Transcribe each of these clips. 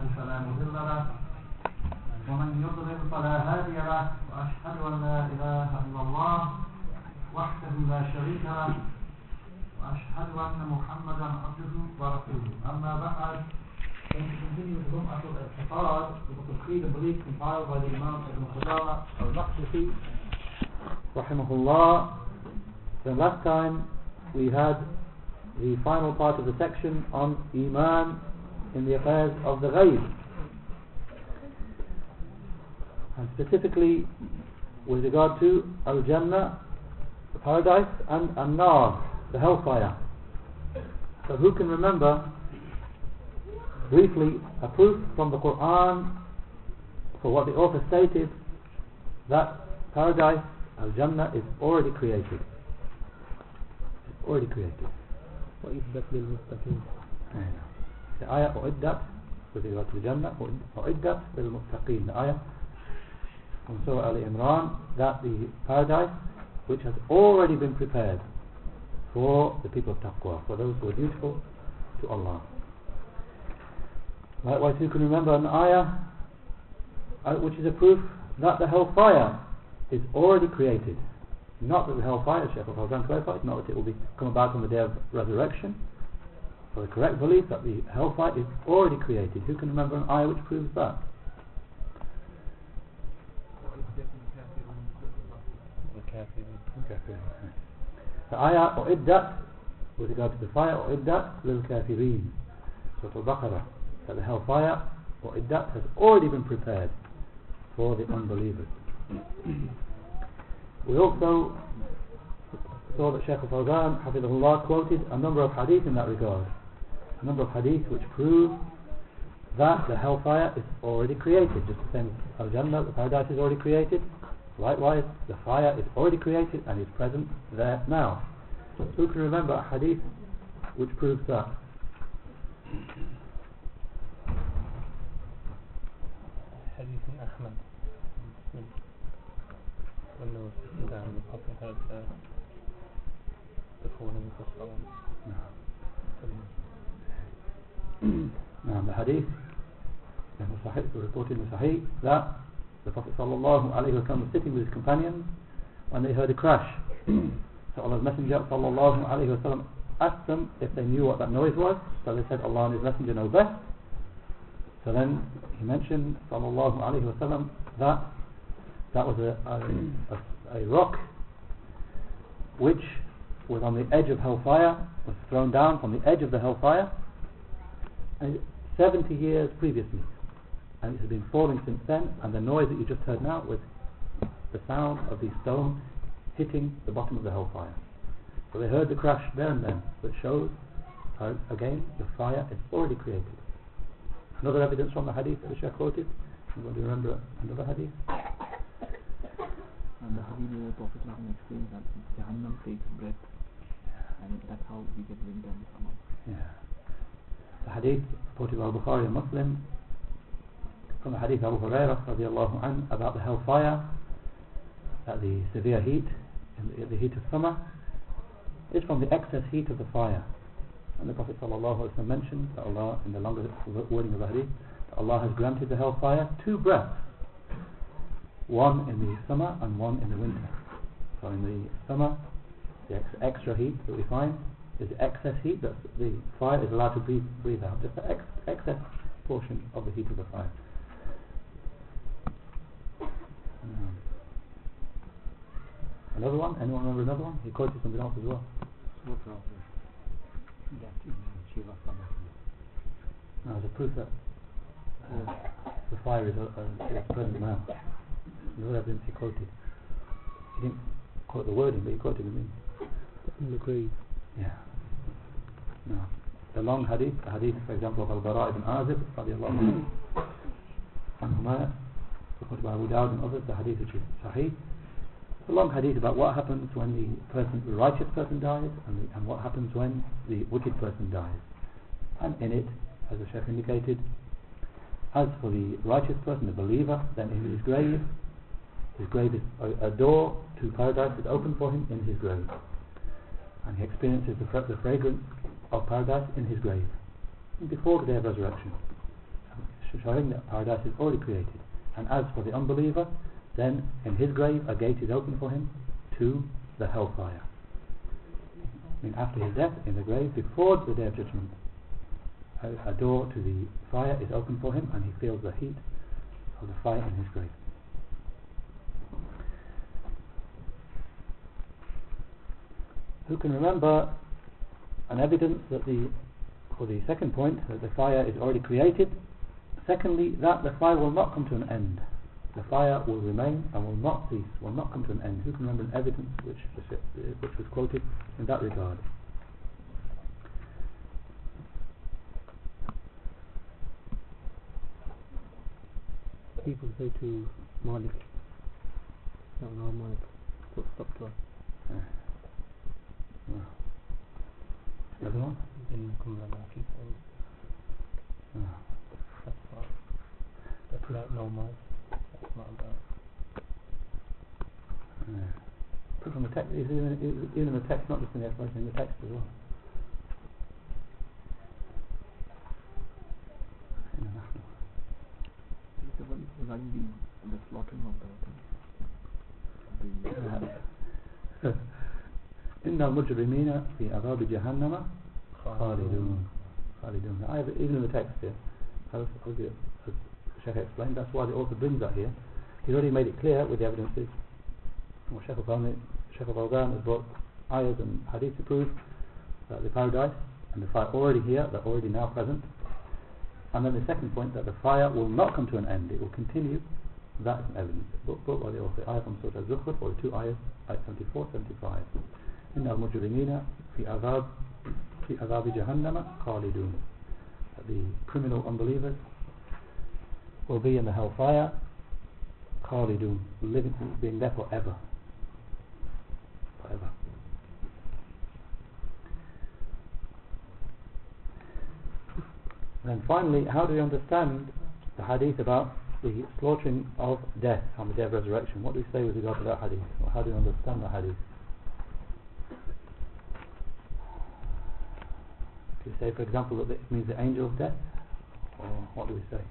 الله فلا مضل له. ومن يضلل فلا هادي له. وأشهد أن لا إله إلا الله وحده لا شريك له. وأشهد أن محمدا عبده ورسوله. أما بعد رحمه الله The last time we had the final part of the section on Iman in the affairs of the Ghaib. And specifically with regard to Al-Jannah, the paradise, and An-Nar, the hellfire. So who can remember briefly a proof from the Quran for what the author stated that paradise, Al-Jannah, is already created. It's already created. وإثبت للمتقين The ayah أعدت with regard to the Jannah أعدت للمتقين the ayah from Surah Al Imran that the paradise which has already been prepared for the people of Taqwa for those who are dutiful to Allah Likewise, who can remember an ayah uh, which is a proof that the hellfire is already created? Not that the hellfire, Shaykh al-Fawzan clarified, not that it will be come about on the day of resurrection. for the correct belief that the hellfire is already created. Who can remember an ayah which proves that? The ayah or iddat with regard to the fire or iddat lil kafirin. Surah Al-Baqarah. That the hellfire or iddat has already been prepared for the unbelievers. we also saw that Shaykh al-Fawzan, Hafidahullah, quoted a number of hadith in that regard a number of hadith which prove that the hellfire is already created. Just the same as Al-Jannah, the paradise is already created. Likewise, the fire is already created and is present there now. Who can remember a hadith which proves that? Hadith in Ahmad. When there was down, the Prophet uh, the falling of the. نعم الحديث يعني صحيح reported in Sahih that the Prophet sallallahu alayhi wa sallam was sitting with his companions when they heard a crash so Allah's Messenger sallallahu alayhi wa sallam asked them if they knew what that noise was so they said Allah and His Messenger know best so then he mentioned sallallahu alayhi wa sallam that that was a, a, a, a rock which was on the edge of hellfire was thrown down from the edge of the hellfire and uh, 70 years previously. And it has been falling since then and the noise that you just heard now was the sound of the stone hitting the bottom of the hellfire. So they heard the crash there and then which shows how again the fire is already created. Another evidence from the hadith that the Shaykh quoted? Anybody remember another hadith? And the hadith where the Prophet explains that Jahannam takes breath and that's how we get wind and come up. yeah the hadith reported by Bukhari and Muslim from the hadith Abu Hurairah radiallahu anh about the hellfire that the severe heat and the, the heat of summer. Is from the excess heat of the fire. And the Prophet sallallahu alaihi mentioned that Allah in the longer wording of the hadith that Allah has granted the hellfire two breaths one in the summer and one in the winter. So in the summer the ex extra heat that we find is excess heat that the fire is allowed to breathe, breathe out. Just the ex excess portion of the heat of the fire. Um, another one? Anyone remember another one? He quoted something else as well. No, as a proof that uh, the fire is, uh, is present now. Another evidence he quoted. He didn't quote the wording but he quoted the meaning. In the grave. Yeah the long hadith the hadith for example of Al-Bara ibn Azib radiallahu anhu. By Abu Dawud and others the hadith which is sahih. A long hadith about what happens when the person the righteous person dies and, the, and what happens when the wicked person dies. And in it as the Sheikh indicated as for the righteous person the believer then in his grave his grave is a, a door to paradise is open for him in his grave. And he experiences the, the fragrance of paradise in his grave before the day of resurrection showing that paradise is already created. And as for the unbeliever, then in his grave a gate is open for him to the hellfire. I mean, after his death in the grave, before the day of judgment, a, a door to the fire is open for him, and he feels the heat of the fire in his grave. Who can remember an evidence that the, for the second point, that the fire is already created? Secondly, that the fire will not come to an end. The fire will remain and will not cease, will not come to an end. Who can remember an evidence which, which was quoted in that regard? People say to Malik, no, no, Malik, put stop to us. Yeah. Another one? in Cumberland. I keep saying that's not, that's not normal. That's not about. Yeah. Put from the text, even in, even in the text, not just in the explanation, in the text as well. The national. Is the one regarding the, the slaughtering of the, the إن المجرمين في عذاب جهنم خالدون. خالدون. I have, even in the text here as, as, as Sheikh explained that's why the author brings that here. He's already made it clear with the evidences. Well, Sheikh Al-Fawzan has brought ayahs and hadith to prove that the paradise and the fire already here they're already now present. And then the second point that the fire will not come to an end. It will continue. That's an evidence. Brought by the author ayah from Surah Al-Zukhruf or two ayahs 74, 75 إن المجرمين في عذاب في عذاب جهنم خالدون the criminal unbelievers will be in the hellfire خالدون living being there forever forever and finally how do we understand the hadith about the slaughtering of death on the day of resurrection what do we say with regard to that hadith or how do we understand that hadith Do we say, for example, that it means the angel of death? Or what do we say?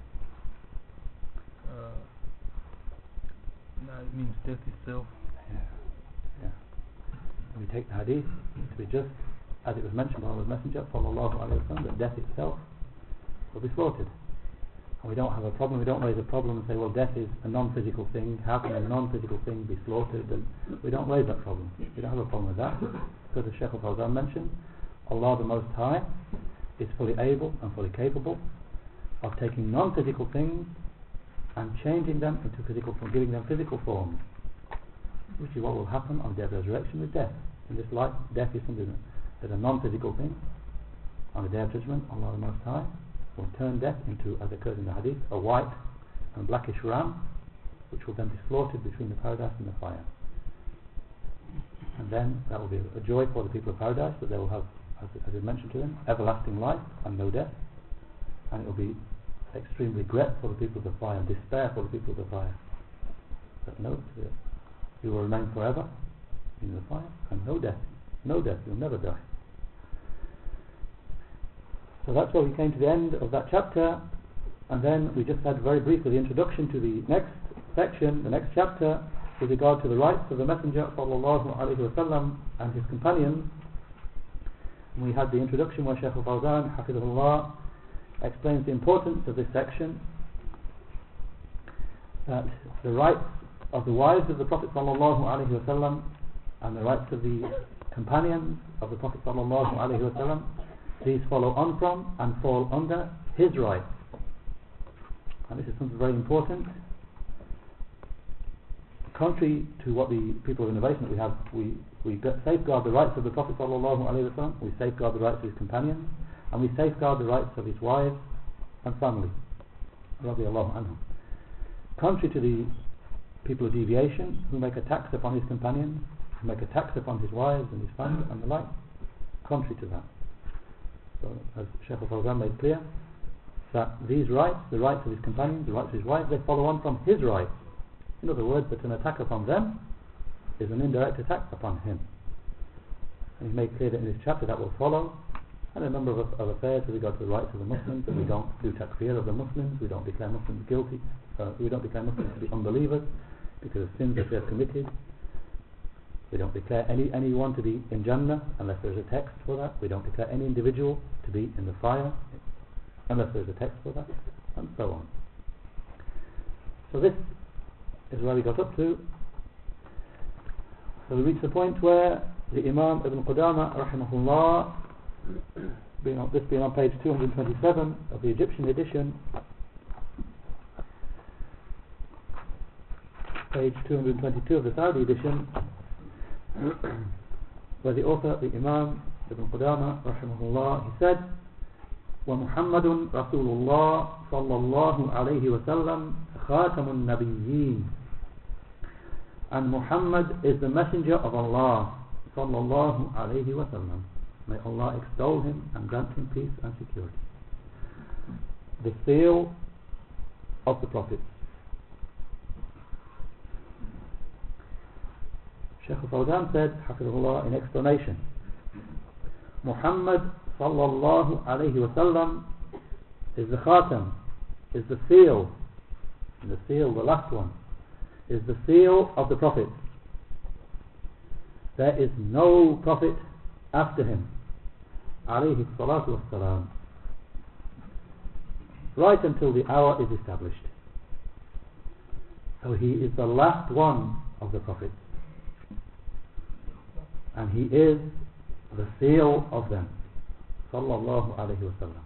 Uh, no, it means death itself. Yeah. yeah. We take the hadith to be just as it was mentioned by Allah's Messenger, sallallahu alayhi wa sallam, that death itself will be slaughtered. And we don't have a problem, we don't raise a problem and say, well, death is a non-physical thing, how can a non-physical thing be slaughtered? And we don't raise that problem. We don't have a problem with that. Because as Sheikh al-Fawzan mentioned, Allah the Most High is fully able and fully capable of taking non-physical things and changing them into physical form, giving them physical forms, which is what will happen on the day of resurrection with death. In this life, death is something that a non-physical thing. On the day of judgment, Allah the Most High will turn death into, as occurs in the hadith, a white and blackish ram, which will then be slaughtered between the paradise and the fire. And then that will be a joy for the people of paradise that they will have as, is mentioned to them, everlasting life and no death. And it will be extreme regret for the people of the fire and despair for the people of the fire. But no, you will remain forever in the fire and no death. No death, you'll never die. So that's where we came to the end of that chapter. And then we just had very briefly the introduction to the next section, the next chapter, with regard to the rights of the Messenger wasallam and his companions we had the introduction where Shaykh al-Fawzan Hafidhullah explains the importance of this section that the rights of the wives of the Prophet sallallahu and the rights of the companions of the Prophet sallallahu alaihi these follow on from and fall under his rights. And this is something very important. Contrary to what the people of innovation that we have we we safeguard the rights of the Prophet ﷺ, we safeguard the rights of his companions, and we safeguard the rights of his wives and family. Contrary to the people of deviation who make attacks upon his companions, who make attacks upon his wives and his family and the like, contrary to that. So, as Sheikh al-Fawzan made clear, that these rights, the rights of his companions, the rights of his wives, they follow on from his rights. In other words, that an attack upon them is an indirect attack upon him. And he made clear that in this chapter that will follow, and a number of, of affairs with regard to the rights of the Muslims that we don't do takfir of the Muslims, we don't declare Muslims guilty, uh, we don't declare Muslims to be unbelievers because of sins that they have committed. We don't declare any anyone to be in Jannah unless there is a text for that. We don't declare any individual to be in the fire unless there is a text for that, and so on. So this is where we got up to. So we reached the point where the Imam Ibn Qudama, rahimahullah, being on, this being on page 227 of the Egyptian edition, page 222 of the Saudi edition, where the author, the Imam Ibn Qudama, rahimahullah, he said, ومحمد رسول الله صلى الله عليه وسلم خاتم النبيين and Muhammad is the messenger of Allah sallallahu alayhi wa sallam. May Allah extol him and grant him peace and security. The seal of the prophets. Sheikh Fawzan said, Hafizullah, in explanation, Muhammad sallallahu alayhi wa sallam is the khatam, is the seal, the seal, the last one is the seal of the prophet. There is no prophet after him, alayhi salatu wassalam, right until the hour is established. So he is the last one of the prophets, and he is the seal of them sallallahu alayhi wa sallam.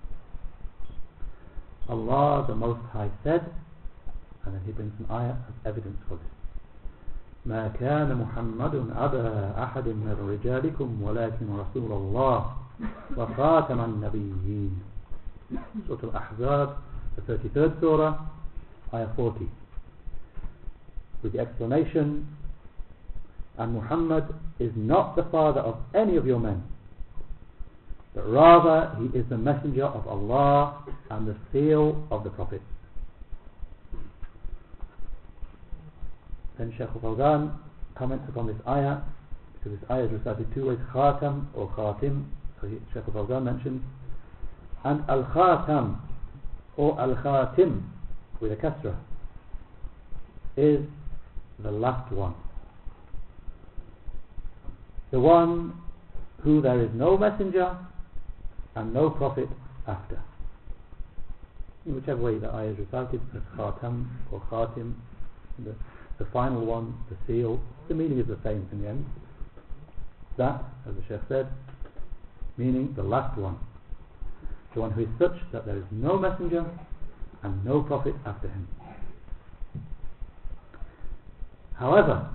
Allah the Most High said, and then he brings an ayah as evidence for this. ما كان محمد أبا أحد من رجالكم ولكن رسول الله وخاتم النبيين Surah Al-Ahzab, the 33rd surah, ayah 40. With the explanation, and Muhammad is not the father of any of your men, but rather he is the messenger of Allah and the seal of the Prophet. Then Shaykh al-Fawzan comments upon this ayah, because this ayah is recited two ways, khatam or khatim, so he, Shaykh al-Fawzan mentions, and al-khatam or al-khatim with a kasra is the last one. The one who there is no messenger and no prophet after. In whichever way the ayah is recited, as khatam or khatim, the, the final one, the seal, the meaning is the same in the end. That, as the Sheikh said, meaning the last one. The one who is such that there is no messenger and no prophet after him. However,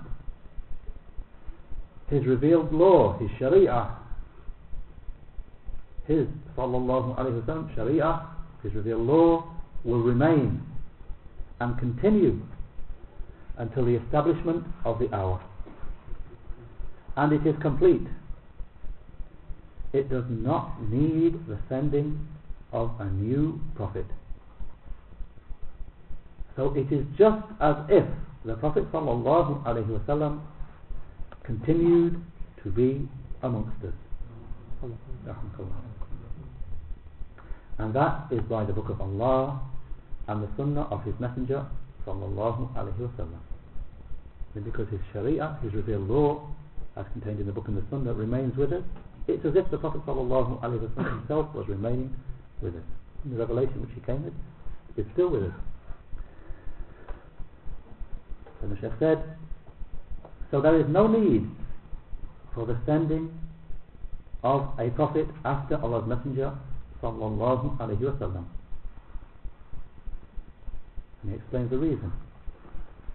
his revealed law, his sharia, his sallallahu alayhi wasallam sharia, his revealed law will remain and continue until the establishment of the hour. And it is complete. It does not need the sending of a new prophet. So it is just as if the Prophet wasallam continued to be amongst us. And that is by the book of Allah and the sunnah of his messenger sallallahu alayhi wasallam. Because his sharia, his revealed law, as contained in the book and the sunnah, that remains with us, it's as if the Prophet wasallam himself was remaining with us. The revelation which he came with is still with us. And the Sheikh said, so there is no need for the sending of a prophet after Allah's Messenger sallallahu alayhi wasallam. And he explains the reason.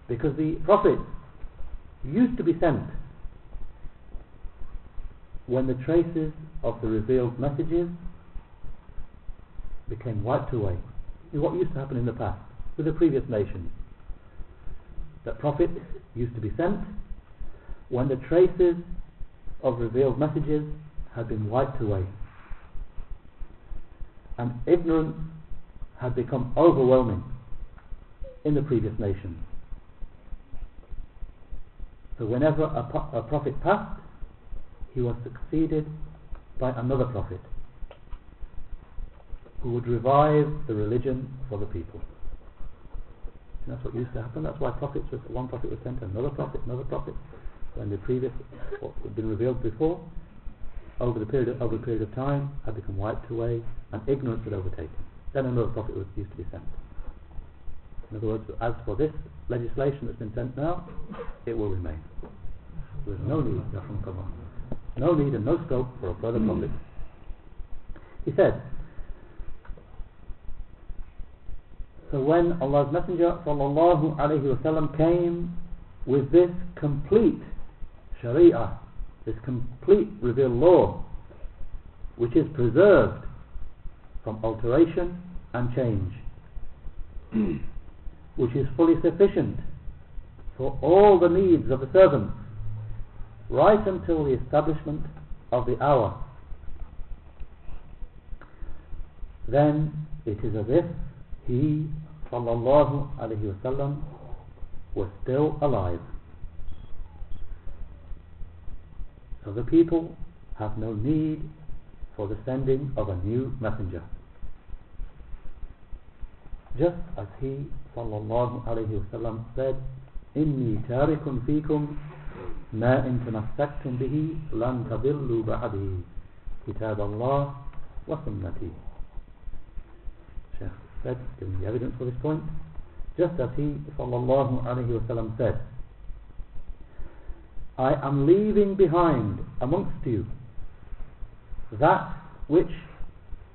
Because the prophets used to be sent when the traces of the revealed messages became wiped away. What used to happen in the past with the previous nations. That prophets used to be sent when the traces of revealed messages had been wiped away and ignorance had become overwhelming in the previous nations. So whenever a, a prophet passed, he was succeeded by another prophet. who would revive the religion for the people. And that's what used to happen. That's why prophets one prophet was sent to another prophet, another prophet, when the previous, what had been revealed before, over the period of, over a period of time, had become wiped away, and ignorance had overtaken. Then another prophet was used to be sent. In other words, as for this legislation that's been sent now, it will remain. There is no need, no need and no scope for a further prophet. He said, so when Allah's Messenger sallallahu alayhi wasallam came with this complete sharia, this complete revealed law, which is preserved from alteration and change, which is fully sufficient for all the needs of the servants, right until the establishment of the hour. Then it is as if he, sallallahu alayhi wasallam, was still alive. So the people have no need for the sending of a new messenger Just as he sallallahu alayhi wasallam said, إني تارك فيكم ما إن تمسكتم به لن تضلوا بعده كتاب الله وسنتي Sheikh said, giving the evidence for this point, just as he sallallahu alayhi wasallam said, I am leaving behind amongst you that which,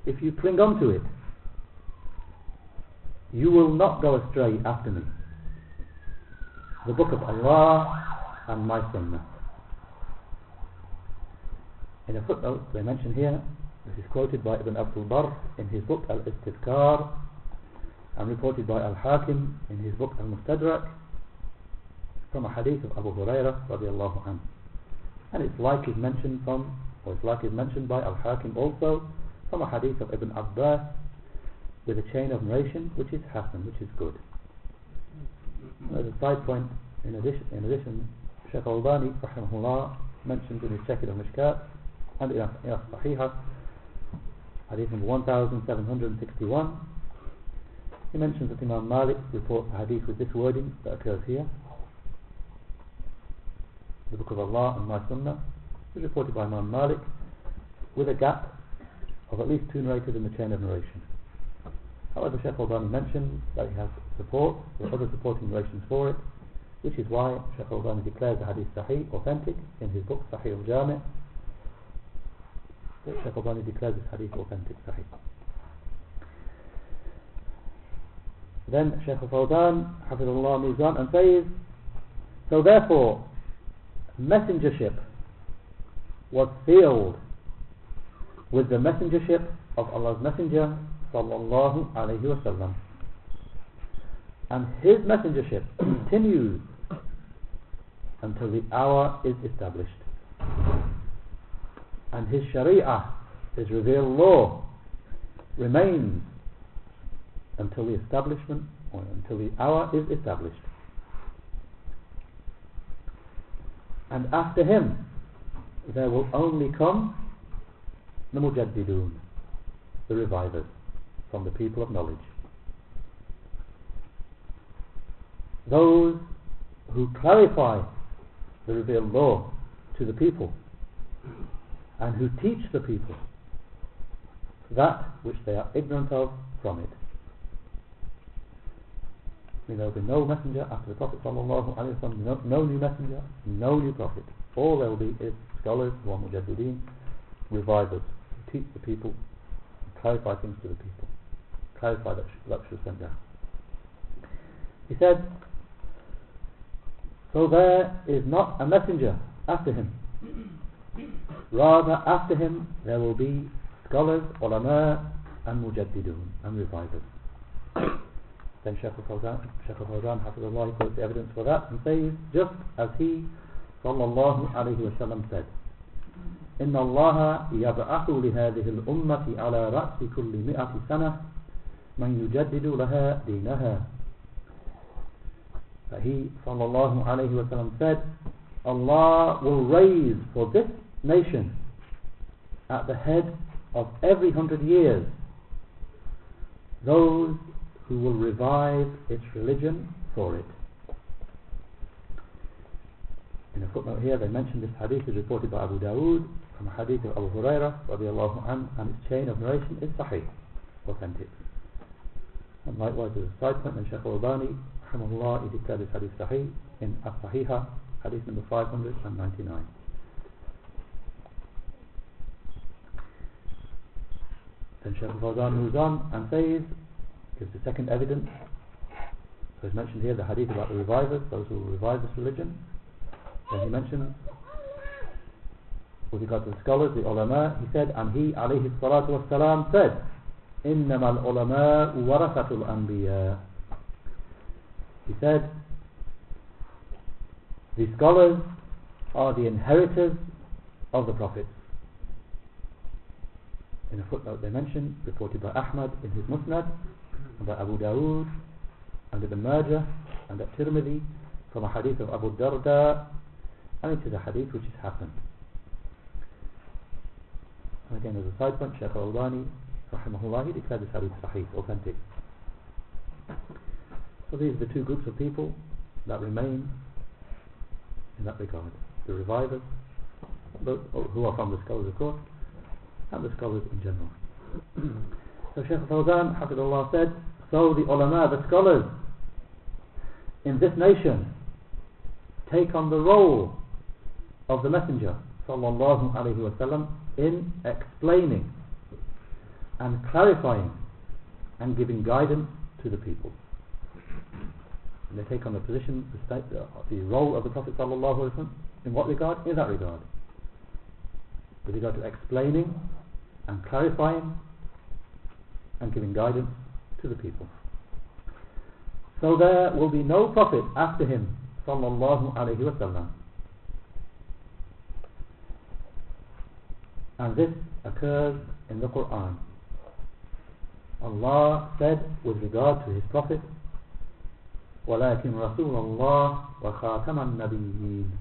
if you cling on to it, you will not go astray after me. The book of Allah and my Sunnah. In a footnote, they mention here, this is quoted by Ibn Abdul Barr in his book Al-Istidkar and reported by Al-Hakim in his book Al-Mustadrak from a hadith of Abu Hurairah radiallahu anhu. And it's like is mentioned from, or it's like is mentioned by Al-Hakim also from a hadith of Ibn Abbas with a chain of narration which is Hassan, which is good. As a side point, in addition, in addition Shaykh Al-Albani rahimahullah mentioned in his Shakir al-Mishkat and in As-Sahihah hadith number 1761 he mentions that Imam Malik reports a hadith with this wording that occurs here. The Book of Allah and my Sunnah is reported by Imam Malik with a gap of at least two narrators in the chain of narration however Shaykh Al-Albani mentions that he has support or other supporting narrations for it which is why Shaykh Al-Albani declares the hadith sahih, authentic in his book Sahih al-Jami' Shaykh Al-Albani declares this hadith authentic sahih. Then Shaykh Al-Fawzan Hafizullah moves on and says so therefore messengership was sealed with the messengership of Allah's messenger sallallahu alayhi and his messengership continues until the hour is established. And his sharia his revealed law remains until the establishment or until the hour is established. And after him there will only come the mujaddidun the revivers from the people of knowledge those who clarify the revealed law to the people and who teach the people that which they are ignorant of from it. There will be no messenger after the Prophet wasallam, no, no new messenger, no new prophet. All there will be is scholars, wa mujaddideen, revivers, who teach the people, and clarify things to the people, clarify that, sh- that should sent down. He said, so there is not a messenger after him. Rather, after him there will be scholars, ulama, and mujaddidun, and revivers. then Shaykh al-Fawzan, Shaykh al-Fawzan, Hafizullah, quotes the evidence for that and says, just as he, sallallahu alayhi wa sallam, said, إن الله يبعث لهذه الأمة على رأس كل مئة سنة من يجدد لها دينها that he sallallahu alayhi wa sallam said Allah will raise for this nation at the head of every hundred years those who will revive its religion for it. In a footnote here, they mention this hadith is reported by Abu Dawood from a hadith of Abu Hurairah radiallahu anhu, and its chain of narration is sahih, authentic. Likewise, as a side point, and Shaykh al-Albani, rahimahullah, he declared this hadith sahih in As-Sahiha, hadith number 599. Then Shaykh al-Fawzan moves on and says, gives the second evidence. So he's mentioned here the hadith about the revivers, those who revive this religion. Then he mentions, with regard to the scholars, the ulama, he said, and he, alayhi salatu wasalam, said, إنما العلماء ورثة الأنبياء He said, the scholars are the inheritors of the prophets. In a footnote they mention, reported by Ahmad in his Musnad, and by Abu Dawood, and Ibn Majah, and at Tirmidhi, from a hadith of Abu Darda, and it is a hadith which has happened. And again, as a side point, Shaykh al-Albani, rahimahullah, he declared this hadith sahih, authentic. So these are the two groups of people that remain in that regard. The revivers, those oh, who are from the scholars of course, and the scholars in general. so Shaykh Fawzan, Hafidullah said, so the ulama, the scholars in this nation take on the role of the messenger sallallahu alaihi wasallam in explaining and clarifying and giving guidance to the people. And they take on the position, the, state, the role of the Prophet wasallam in what regard? In that regard. With regard to explaining and clarifying and giving guidance to the people. So there will be no prophet after him sallallahu alaihi wasallam. And this occurs in the Quran. Allah said with regard to his prophet ولكن رسول الله وخاتم النبيين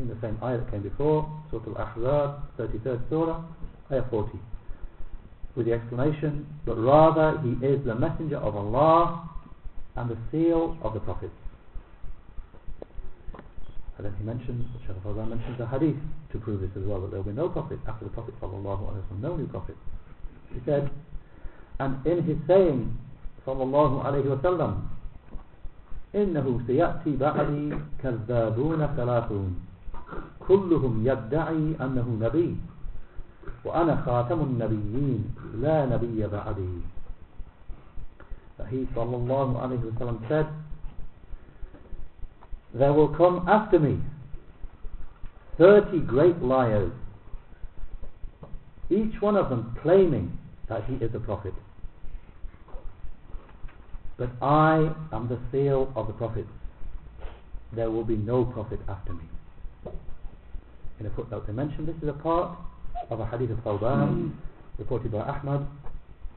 in the same ayah that came before Surah Al-Ahzab 33rd Surah ayah 40 with the explanation but rather he is the messenger of Allah and the seal of the prophets and then he mentions Shaykh Fawzan mentions the hadith to prove this as well that there will be no prophet after the Prophet sallallahu alaihi wasallam no new prophet he said and in his saying sallallahu alaihi wasallam إنه سيأتي بعدي كذابون ثلاثون كلهم يدعي أنه نبي وأنا خاتم النبيين لا نبي بعدي فهي صلى الله عليه وسلم said there will come after me 30 great liars each one of them claiming that he is a prophet but I am the seal of the prophets. There will be no prophet after me. In a footnote they mention this is a part of a hadith of Thawban reported by Ahmad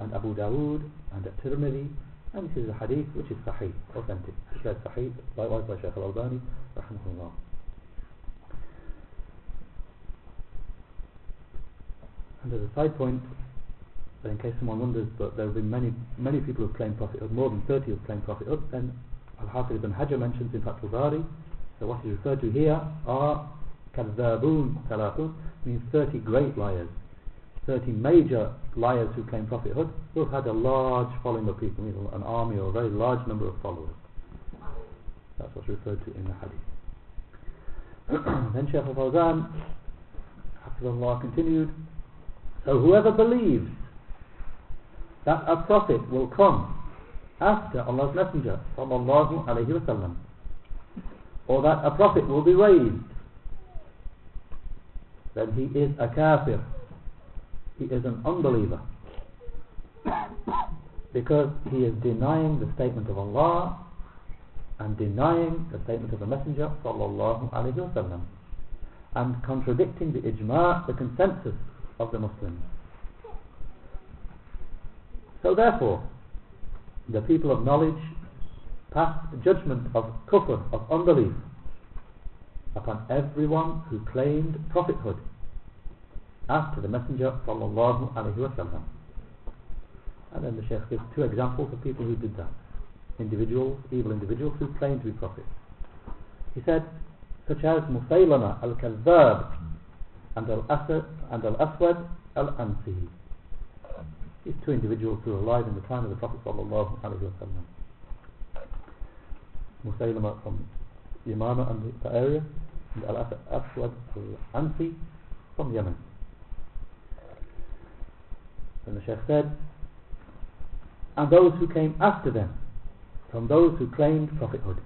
and Abu Dawood and at Tirmidhi and this is a hadith which is sahih, authentic. It says sahih, likewise by Shaykh al-Albani rahimahullah. And as a side point, but in case someone wonders, but there have been many many people who have claimed prophethood, more than 30 who claimed prophethood, then Al-Hafiz ibn Hajar mentions in Fathul Bari, so what is referred to here are Kadhabun Thalathun, means 30 great liars. 30 major liars who claim prophethood, who have had a large following of people, an army or a very large number of followers. That's what's referred to in the hadith. then Shaykh al-Fawzan, Hafizullah continued, so whoever believes that a prophet will come after Allah's Messenger sallallahu alayhi wasallam or that a prophet will be raised then he is a kafir. He is an unbeliever. Because he is denying the statement of Allah and denying the statement of the Messenger sallallahu wasallam and contradicting the ijma' the consensus of the Muslims so therefore, the people of knowledge passed judgment of kufr, of unbelief, upon everyone who claimed prophethood after the Messenger sallallahu alaihi wasallam. And then the Sheikh gives two examples of people who did that. Individuals, evil individuals who claimed to be prophets. He said, such as Musaylama al-Kazzab and al-Aswad al-Ansi. Two individuals who were alive in the time of the Prophet sallallahu alaihi wasallam. Musaylama from Yamama and the area, and al-Aswad al-Ansi from Yemen. And the Sheikh said, and those who came after them, from those who claimed prophethood.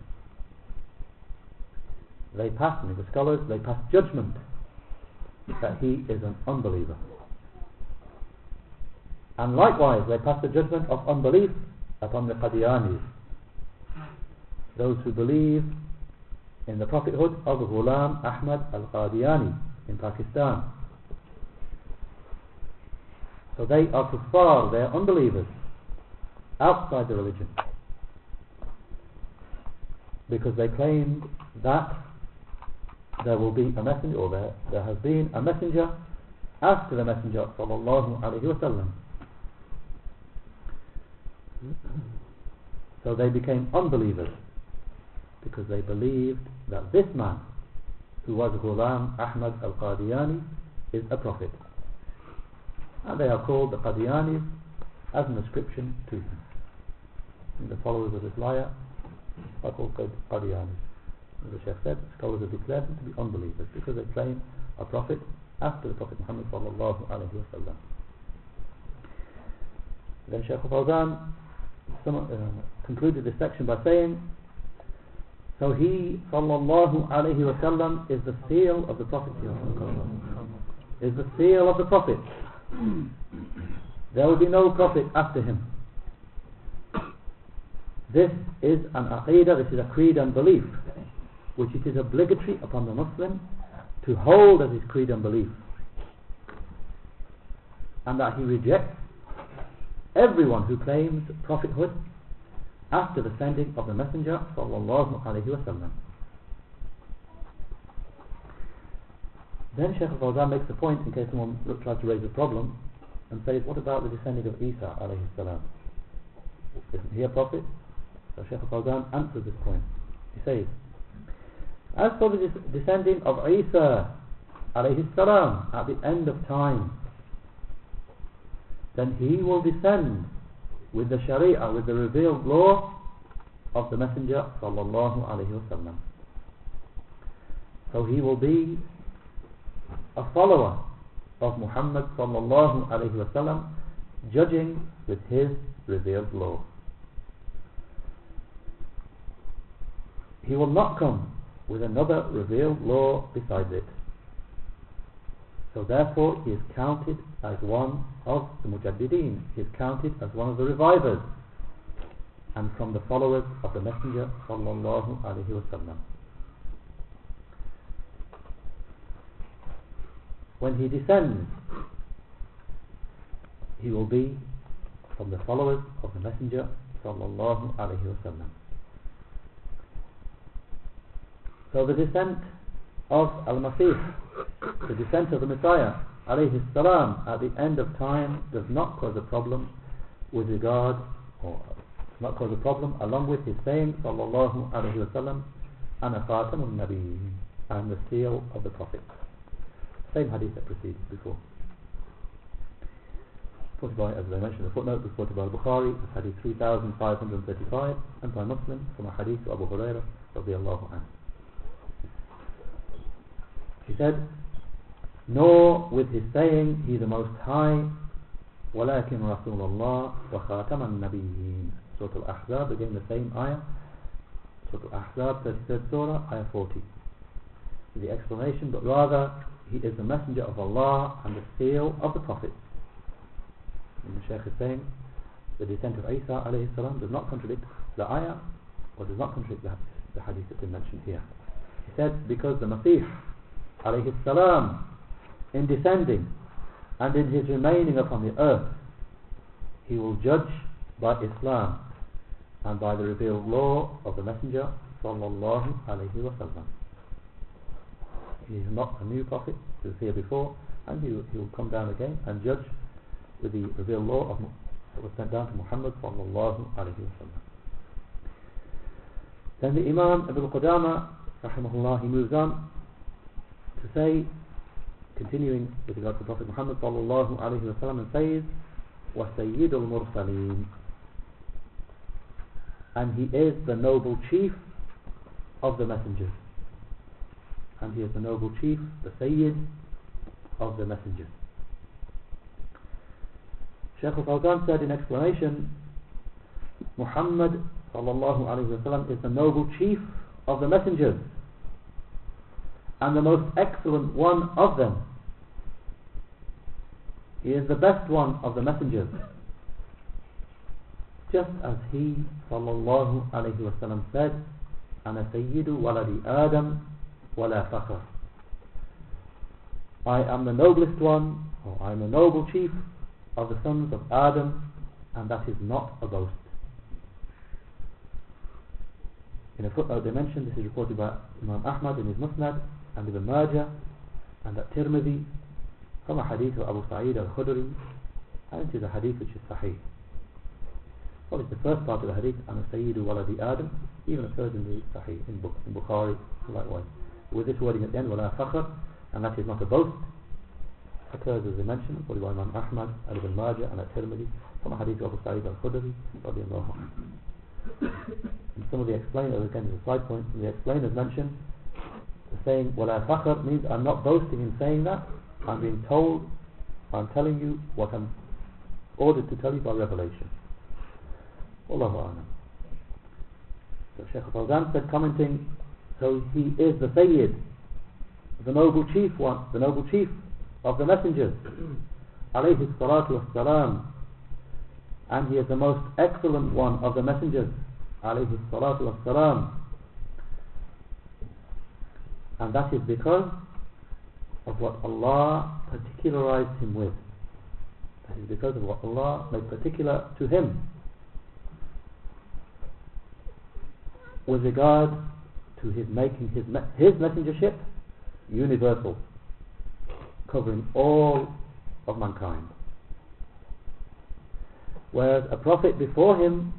They passed, and the scholars, they passed judgment that he is an unbeliever. And likewise, they pass the judgment of unbelief upon the Qadianis, those who believe in the prophethood of the Ghulam Ahmad al-Qadiani in Pakistan. So they are kuffar, they are unbelievers outside the religion. Because they claimed that there will be a messenger or there, there has been a messenger after the messenger sallallahu alaihi wasallam so they became unbelievers because they believed that this man who was Ghulam Ahmad al-Qadiani is a prophet. And they are called the Qadianis as an ascription to him. And the followers of this liar are called Qadianis as the Sheikh said scholars have declared them to be unbelievers because they claim a prophet after the Prophet Muhammad sallallahu alaihi wasallam then Sheikh Fawzan uh, concluded this section by saying so he sallallahu alaihi wasallam is the seal of the Prophet. Is the seal of the Prophet. There will be no Prophet after him. This is an aqidah, this is a creed and belief which it is obligatory upon the Muslim to hold as his creed and belief and that he rejects everyone who claims prophethood after the sending of the messenger sallallahu alaihi wasallam then Shaykh al-Fawzan makes a point in case someone tries to raise a problem and says what about the descending of Isa alayhi salam? Isn't he a prophet? So Shaykh al-Fawzan answers this point. He says as for the descending of Isa alayhi salam at the end of time then he will descend with the sharia with the revealed law of the messenger sallallahu alayhi wasallam. So he will be a follower of Muhammad sallallahu alayhi wasallam judging with his revealed law. He will not come with another revealed law besides it. So therefore he is counted as one of the mujaddideen he is counted as one of the revivers and from the followers of the messenger sallallahu alaihi wasallam. When he descends he will be from the followers of the messenger sallallahu alaihi wasallam. So the descent of Al-Masih the descent of the Messiah alayhi salam at the end of time does not cause a problem with regard or does not cause a problem along with his saying sallallahu alayhi wasallam ana khatamun nabi the seal of the prophet. Same hadith that preceded before. Quoted by as I mentioned the footnote quoted by Bukhari hadith 3535 and by Muslim from a hadith Abu Hurairah radiallahu anhu. He said nor with his saying he the most high ولكن رسول الله وخاتم النبيين Surah Al-Ahzab again the same ayah Surah Al-Ahzab 33rd Surah ayah 40 the explanation but rather he is the messenger of Allah and the seal of the prophets and the Shaykh is saying the descent of Isa alayhi salam does not contradict the ayah or does not contradict the, the hadith that's been mentioned here he said because the Masih alayhi salam in descending and in his remaining upon the earth he will judge by Islam and by the revealed law of the messenger sallallahu alayhi wasallam he is not a new prophet who was here before and he, he will come down again and judge with the revealed law of that was sent down to Muhammad sallallahu alayhi wa sallam. Then the Imam Ibn Qudama, rahimahullah, he moves on to say, continuing with regard to Prophet Muhammad sallallahu alayhi wa sallam, and says, وَسَيِّدُ الْمُرْسَلِينَ And he is the noble chief of the messengers. And he is the noble chief, the Sayyid of the messengers. Shaykh al-Fawzan said in explanation, Muhammad sallallahu alayhi wa sallam is the noble chief of the messengers and the most excellent one of them. He is the best one of the messengers. Just as he sallallahu alayhi wa sallam said, أنا سيد ولد آدم ولا فخر. I am the noblest one, or I am the noble chief of the sons of Adam, and that is not a boast. In a footnote they mention this is reported by Imam Ahmad in his Musnad and Ibn Majah and at Tirmidhi from a hadith of Abu Sa'id al-Khudri and it is a hadith which is sahih. Well, it's the first part of the hadith and Sayyidu waladi Adam even occurs in the sahih in, Buk in Bukhari likewise with this wording at the end wala fakhr and that is not a boast occurs as I mentioned according by Imam Ahmad and Ibn Majah and at Tirmidhi from a hadith of Abu Sa'id al-Khudri radiallahu anhu and some of the explainers, again as a side point, some of the explainers mention the saying, وَلَا فَخْرٍ means I'm not boasting in saying that, I'm being told, I'm telling you what I'm ordered to tell you by revelation. Wallahu a'lam. So Shaykh al-Fawzan said, commenting, so he is the Sayyid, the noble chief one, the noble chief of the messengers, alayhi salatu wassalam, and he is the most excellent one of the messengers, alayhi salatu wassalam. And that is because of what Allah particularized him with. That is because of what Allah made particular to him with regard to his making his, me his messengership universal, covering all of mankind. Whereas a prophet before him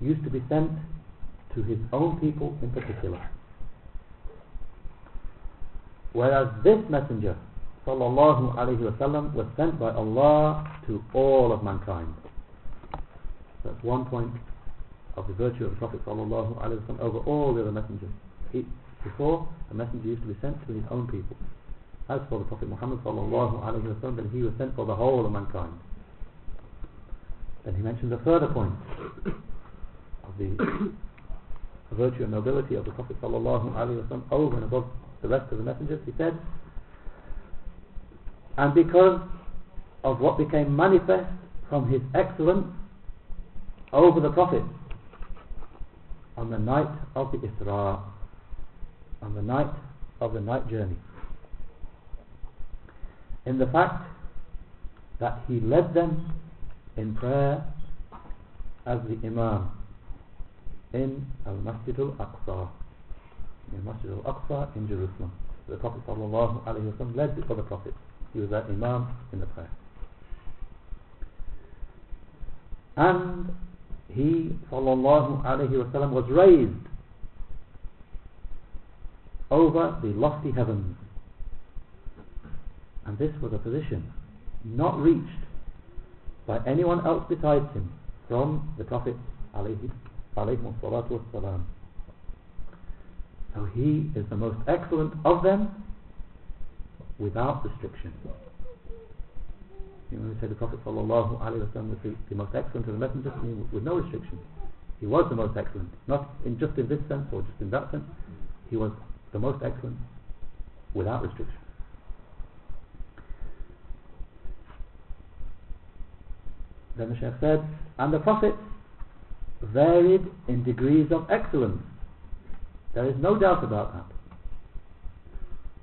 used to be sent to his own people in particular. Whereas this messenger, sallallahu alaihi wasallam, was sent by Allah to all of mankind. That's one point of the virtue of the Prophet sallallahu alaihi wasallam over all the other messengers. He, before, a messenger used to be sent to his own people. As for the Prophet Muhammad sallallahu alaihi wasallam, then he was sent for the whole of mankind. Then he mentions a further point of the virtue and nobility of the Prophet sallallahu alaihi wasallam over and above the rest of the messengers. He said, and because of what became manifest from his excellence over the Prophet on the night of the Isra, on the night of the night journey, in the fact that he led them in prayer as the Imam in Al-Masjid Al-Aqsa in Masjid Al-Aqsa in Jerusalem. The Prophet wasallam led before the Prophet. He was that Imam in the prayer. And he wasallam was raised over the lofty heavens. And this was a position not reached by anyone else besides him from the Prophet alayhi wassalam. So he is the most excellent of them without restriction. You know, we say the Prophet sallallahu alayhi wasallam was the, the most excellent of the messengers with no restriction. He was the most excellent, not in just in this sense or just in that sense. He was the most excellent without restriction. Then the Shaykh said, and the prophets varied in degrees of excellence. There is no doubt about that.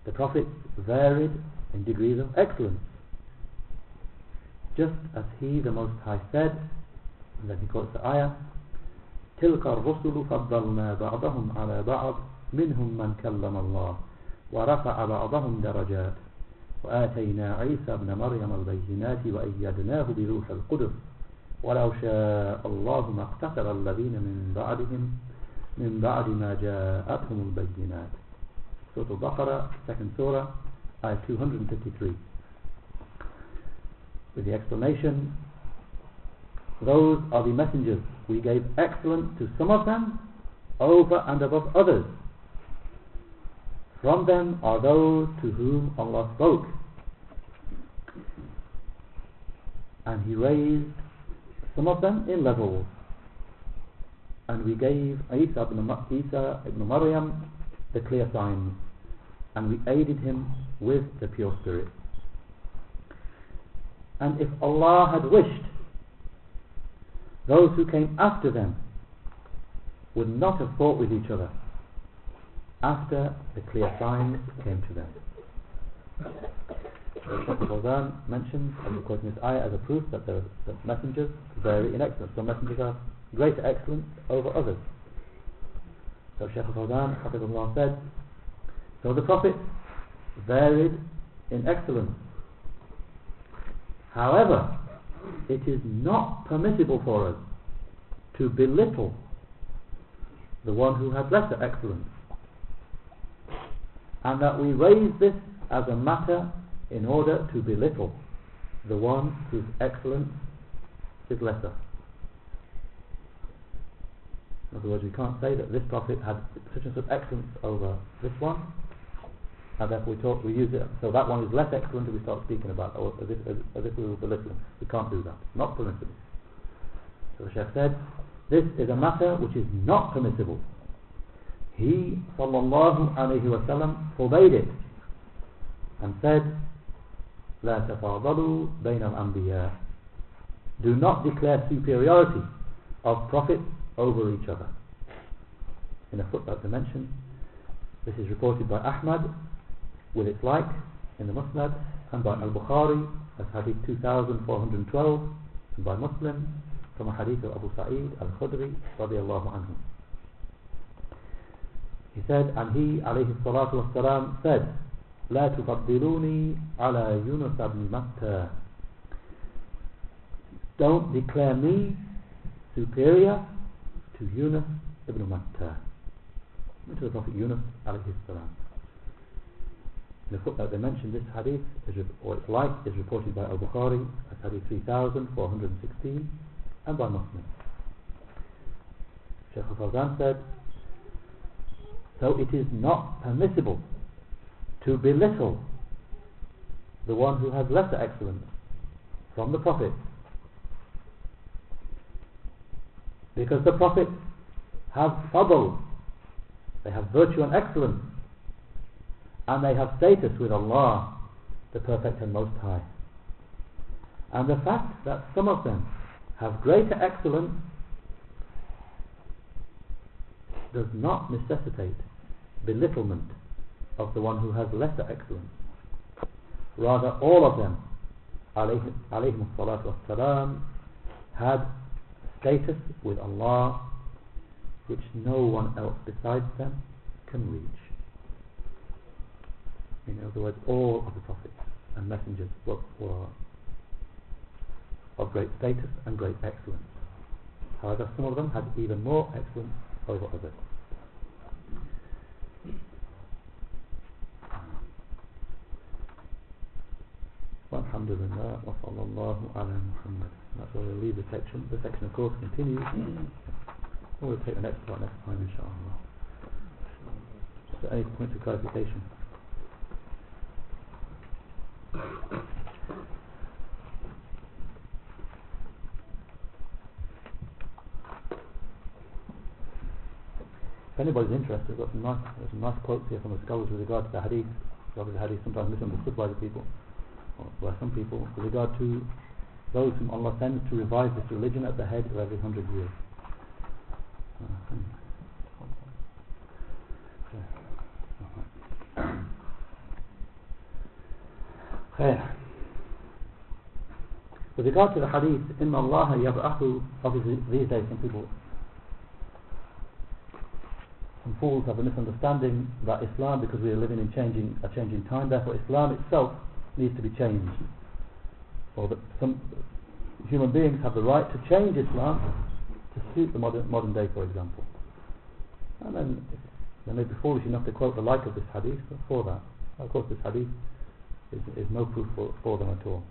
The prophets varied in degrees of excellence. Just as he, the Most High, said, and then he quotes the ayah, تلك الرسل فضلنا بعضهم على بعض منهم من كلم الله ورفع بعضهم درجات وآتينا عيسى ابن مريم البينات وأيدناه بروح القدس ولو شاء الله ما اقتتل الذين من بعدهم من بعد ما جاءتهم البينات Surah Al-Baqarah, second surah, ayah 253 with the explanation those are the messengers we gave excellence to some of them over and above others from them are those to whom Allah spoke and he raised some of them in levels and we gave Isa ibn, Isa ibn Maryam the clear signs and we aided him with the pure spirit. And if Allah had wished those who came after them would not have fought with each other after the clear signs came to them. Shaykh Fawzan mentions, and of course in this ayah as a proof that the, messengers vary in excellence. Some messengers are greater excellence over others. So Shaykh Fawzan, Hafizullah said, so the Prophet varied in excellence. However, it is not permissible for us to belittle the one who has lesser excellence. And that we raise this as a matter in order to belittle the one whose excellence is lesser. In other words, we can't say that this prophet had such and such excellence over this one, and therefore we talk, we use it. So that one is less excellent, and we start speaking about, or as if, as, as if we were belittling. We can't do that. Not permissible. So the Sheikh said, this is a matter which is not permissible. He, sallallahu alayhi wa sallam, forbade it and said, لا تفاضلوا بين الأنبياء Do not declare superiority of prophets over each other. In a footnote to mention, this is reported by Ahmad with its like in the Musnad and by Al-Bukhari as Hadith 2412 and by Muslim from a Hadith of Abu Sa'id Al-Khudri radiallahu anhu. He said, and he alayhi salatu wasalam said, لا تفضلوني على يونس بن متى Don't declare me superior to Yunus ibn Matta to the Prophet Yunus alayhi salam. In the footnote they mentioned this hadith or its like is reported by Al-Bukhari as hadith 3416 and by Muslim. Shaykh al-Fawzan said so it is not permissible to belittle the one who has lesser excellence from the Prophet because the prophets have fadl. They have virtue and excellence. And they have status with Allah the perfect and most high. And the fact that some of them have greater excellence does not necessitate belittlement of the one who has lesser excellence. Rather all of them alayhim, salatu wassalam had status with Allah which no one else besides them can reach. In other words, all of the prophets and messengers were, were of great status and great excellence. However, some of them had even more excellence over others. Alhamdulillah wa sallallahu ala Muhammad. That's where we'll leave the section. The section of course continues. Mm-hmm. we'll take the next part next time inshallah. Any points of clarification? If anybody's interested, we've got some nice, some nice quotes here from the scholars with regard to the hadith. Obviously, the hadith sometimes misunderstood by the people by some people, with regard to those whom Allah sends to revive this religion at the head of every hundred years. Uh, خير. With regard to the hadith, إن الله يبعث obviously these days some people some fools have a misunderstanding about Islam because we are living in changing a changing time. Therefore, Islam itself needs to be changed. Or that some human beings have the right to change Islam to suit the modern, modern day, for example. And then they may be foolish enough to quote the like of this hadith for that. Of course, this hadith is, is no proof for, for them at all.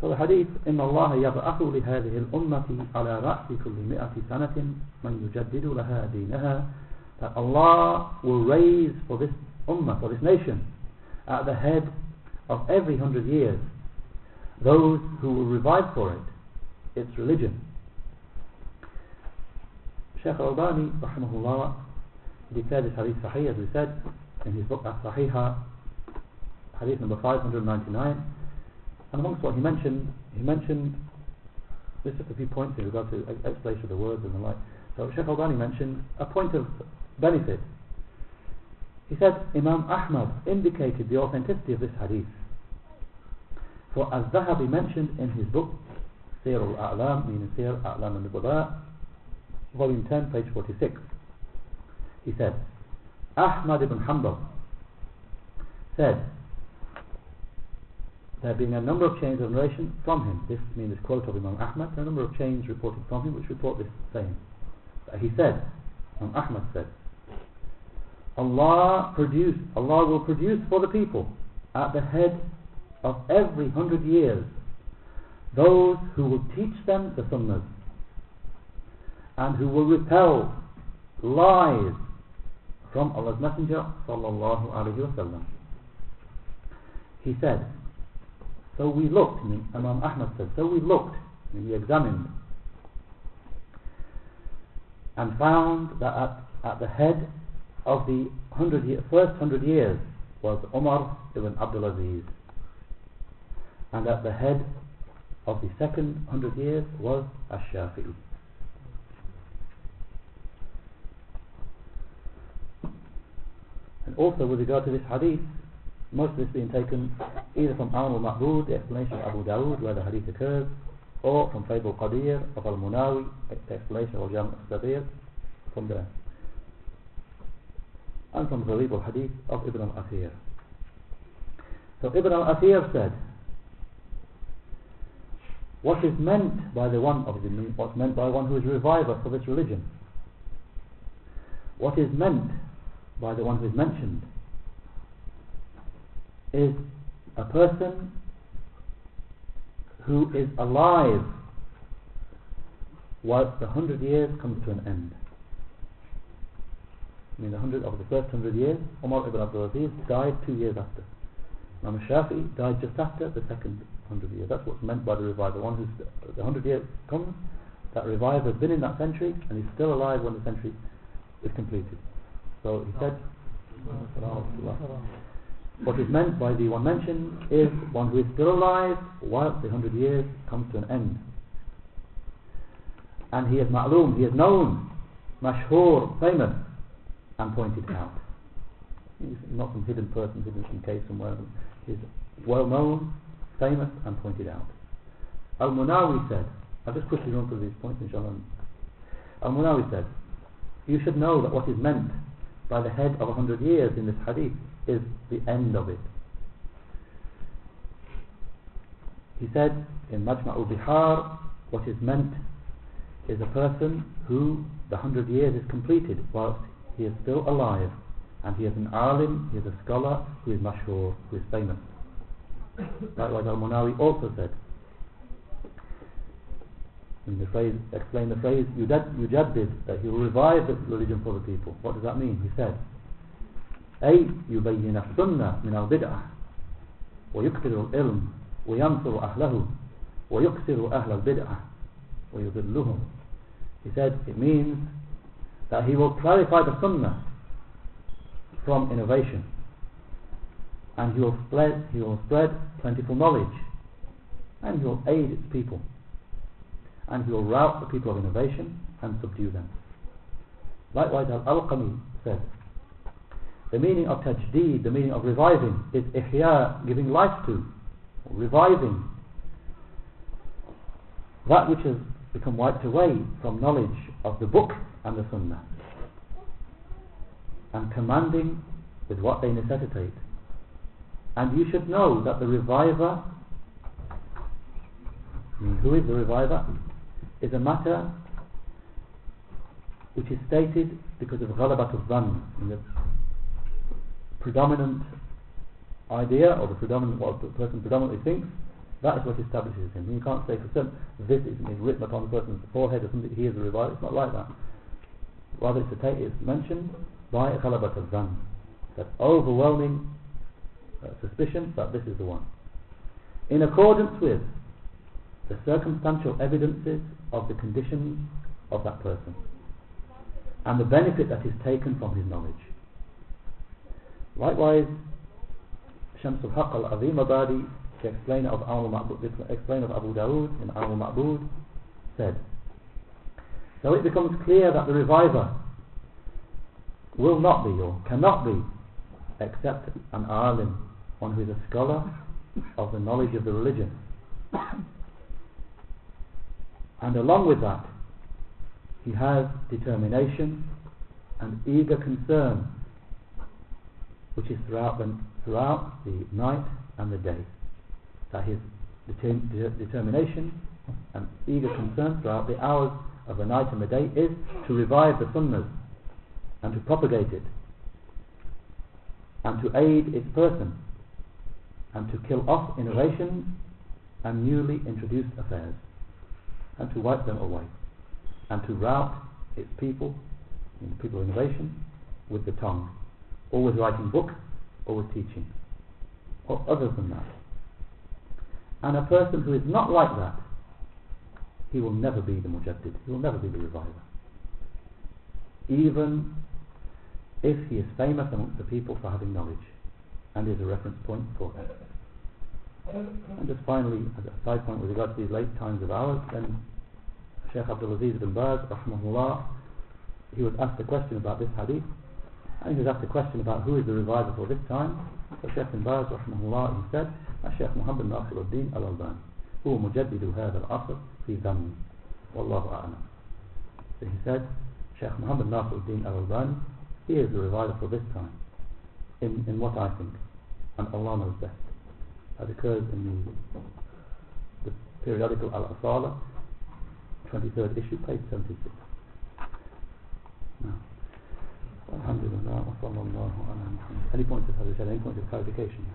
So the hadith, إن الله يبعث لهذه الأمة على رأس كل مئة سنة من يجدد لها دينها that Allah will raise for this ummah, for this nation, at the head of every hundred years, those who will revive for it its religion. Shaykh Al-Albani, rahimahullah, declared this hadith sahih, as we said, in his book As-Sahiha, hadith number 599. And amongst what he mentioned, he mentioned, there's just a few points in regard to explanation of the words and the like. So Shaykh Al-Albani mentioned a point of benefit. He said Imam Ahmad indicated the authenticity of this hadith. For as Zahabi mentioned in his book, Sir al-A'lam, meaning Siyar A'lam al-Nubala, volume 10, page 46. He said, Ahmad ibn Hanbal said, there being a number of chains of narration from him. This means this quote of Imam Ahmad, a number of chains reported from him which report this. But he said, Imam Ahmad said, Allah produce, Allah will produce for the people at the head of every hundred years those who will teach them the sunnahs and who will repel lies from Allah's Messenger sallallahu alaihi. He said, so we looked, Imam Ahmad said, so we looked, and we examined, and found that at, at the head of the hundred year, first hundred years was Umar ibn Abdul Aziz, and at the head of the second hundred years was Ash-Shafi'i. And also with regard to this hadith, most of this being taken either from al-Ma'bud, the explanation of Abu Dawud, where the hadith occurs, or from Fayd al-Qadir of al-Munawi, the explanation of Jam al-Saghir, from there. And from the al-Hadith of Ibn al-Athir. So Ibn al-Athir said, what is meant by the one, obviously what's meant by one who is reviver for this religion? What is meant by the one who is mentioned is a person who is alive whilst the hundred years comes to an end. I mean, the hundred of the first hundred years, Umar ibn Abdul Aziz died two years after. Imam Shafi died just after the second hundred years. That's what's meant by the revival. The one who's the hundred years comes, that revival has been in that century, and he's still alive when the century is completed. So he said, what is meant by the one mentioned is one who is still alive whilst the hundred years comes to an end. And he is ma'loom, he is known, mashhur, famous, and pointed out. He's not some hidden person, hidden in cave somewhere. He's well known, famous, and pointed out. Al-Munawi said, I'll just quickly run through these points inshallah. Al-Munawi said, you should know that what is meant by the head of a hundred years in this hadith is the end of it. He said in Majma'ul Bihar, what is meant is a person who the hundred years is completed whilst he is still alive and he is an alim, he is a scholar who is mashhur, who is famous. Likewise Al-Munawi also said in the phrase, explain the phrase yujaddid, that he will revive the religion for the people. What does that mean? He said, أي يبين السنة من البدعة ويكثر العلم وينصر أهله ويكثر أهل البدعة ويذلهم He said it means that he will clarify the sunnah from innovation. And he will spread he will spread plentiful knowledge. And he will aid its people. And he will rout the people of innovation and subdue them. Likewise Al-Alqami said the meaning of tajdeed, the meaning of reviving, is ihya, giving life to, reviving. That which has become wiped away from knowledge of the book and the sunnah, and commanding with what they necessitate. And you should know that the reviver who is the reviver, is a matter which is stated because of ghalabat al-dhann, in the predominant idea or the predominant what the person predominantly thinks, that is what establishes him. You can't say for certain this is written upon the person's forehead or something. He is a reviver. It's not like that. Rather, it's, a it's mentioned by ghalabat al-dhann, that overwhelming uh, suspicion that this is the one. In accordance with the circumstantial evidences of the conditions of that person and the benefit that is taken from his knowledge. Likewise, Shams al-Haq al-Azim Abadi, the explainer of, explainer of Abu Dawood in Al Ma'bud, said, So it becomes clear that the reviver will not be or cannot be except an alim, one who is a scholar of the knowledge of the religion. And along with that, he has determination and eager concern, which is throughout the, throughout the night and the day. That his determination and eager concern throughout the hours of the night and the day is to revive the sunnah and to propagate it and to aid its person and to kill off innovations and newly introduced affairs and to wipe them away and to rout its people, in the people of innovation, with the tongue, always writing books, always teaching, or other than that. And a person who is not like that, he will never be the mujaddid, he will never be the reviver. Even if he is famous amongst the people for having knowledge and is a reference point for it. And just finally, as a side point with regard to these late times of ours, then Sheikh Abdul Aziz bin Baz, rahmahullah, he was asked a question about this hadith, and he was asked a question about who is the reviver for this time. So Sheikh bin Baz, rahmahullah, he said, الشيخ محمد ناصر الدين الألباني هو مجدد هذا العصر في ذم والله أعلم So he said, Sheikh Muhammad Nasr al-Din al-Albani, he is the reviver for this time, in, in what I think, and Allah knows best. That occurs in the, the periodical Al-Asala, 23rd issue, page 76. Now, Alhamdulillah, wa sallallahu ala Muhammad. Any points of Hadith, any points of clarification?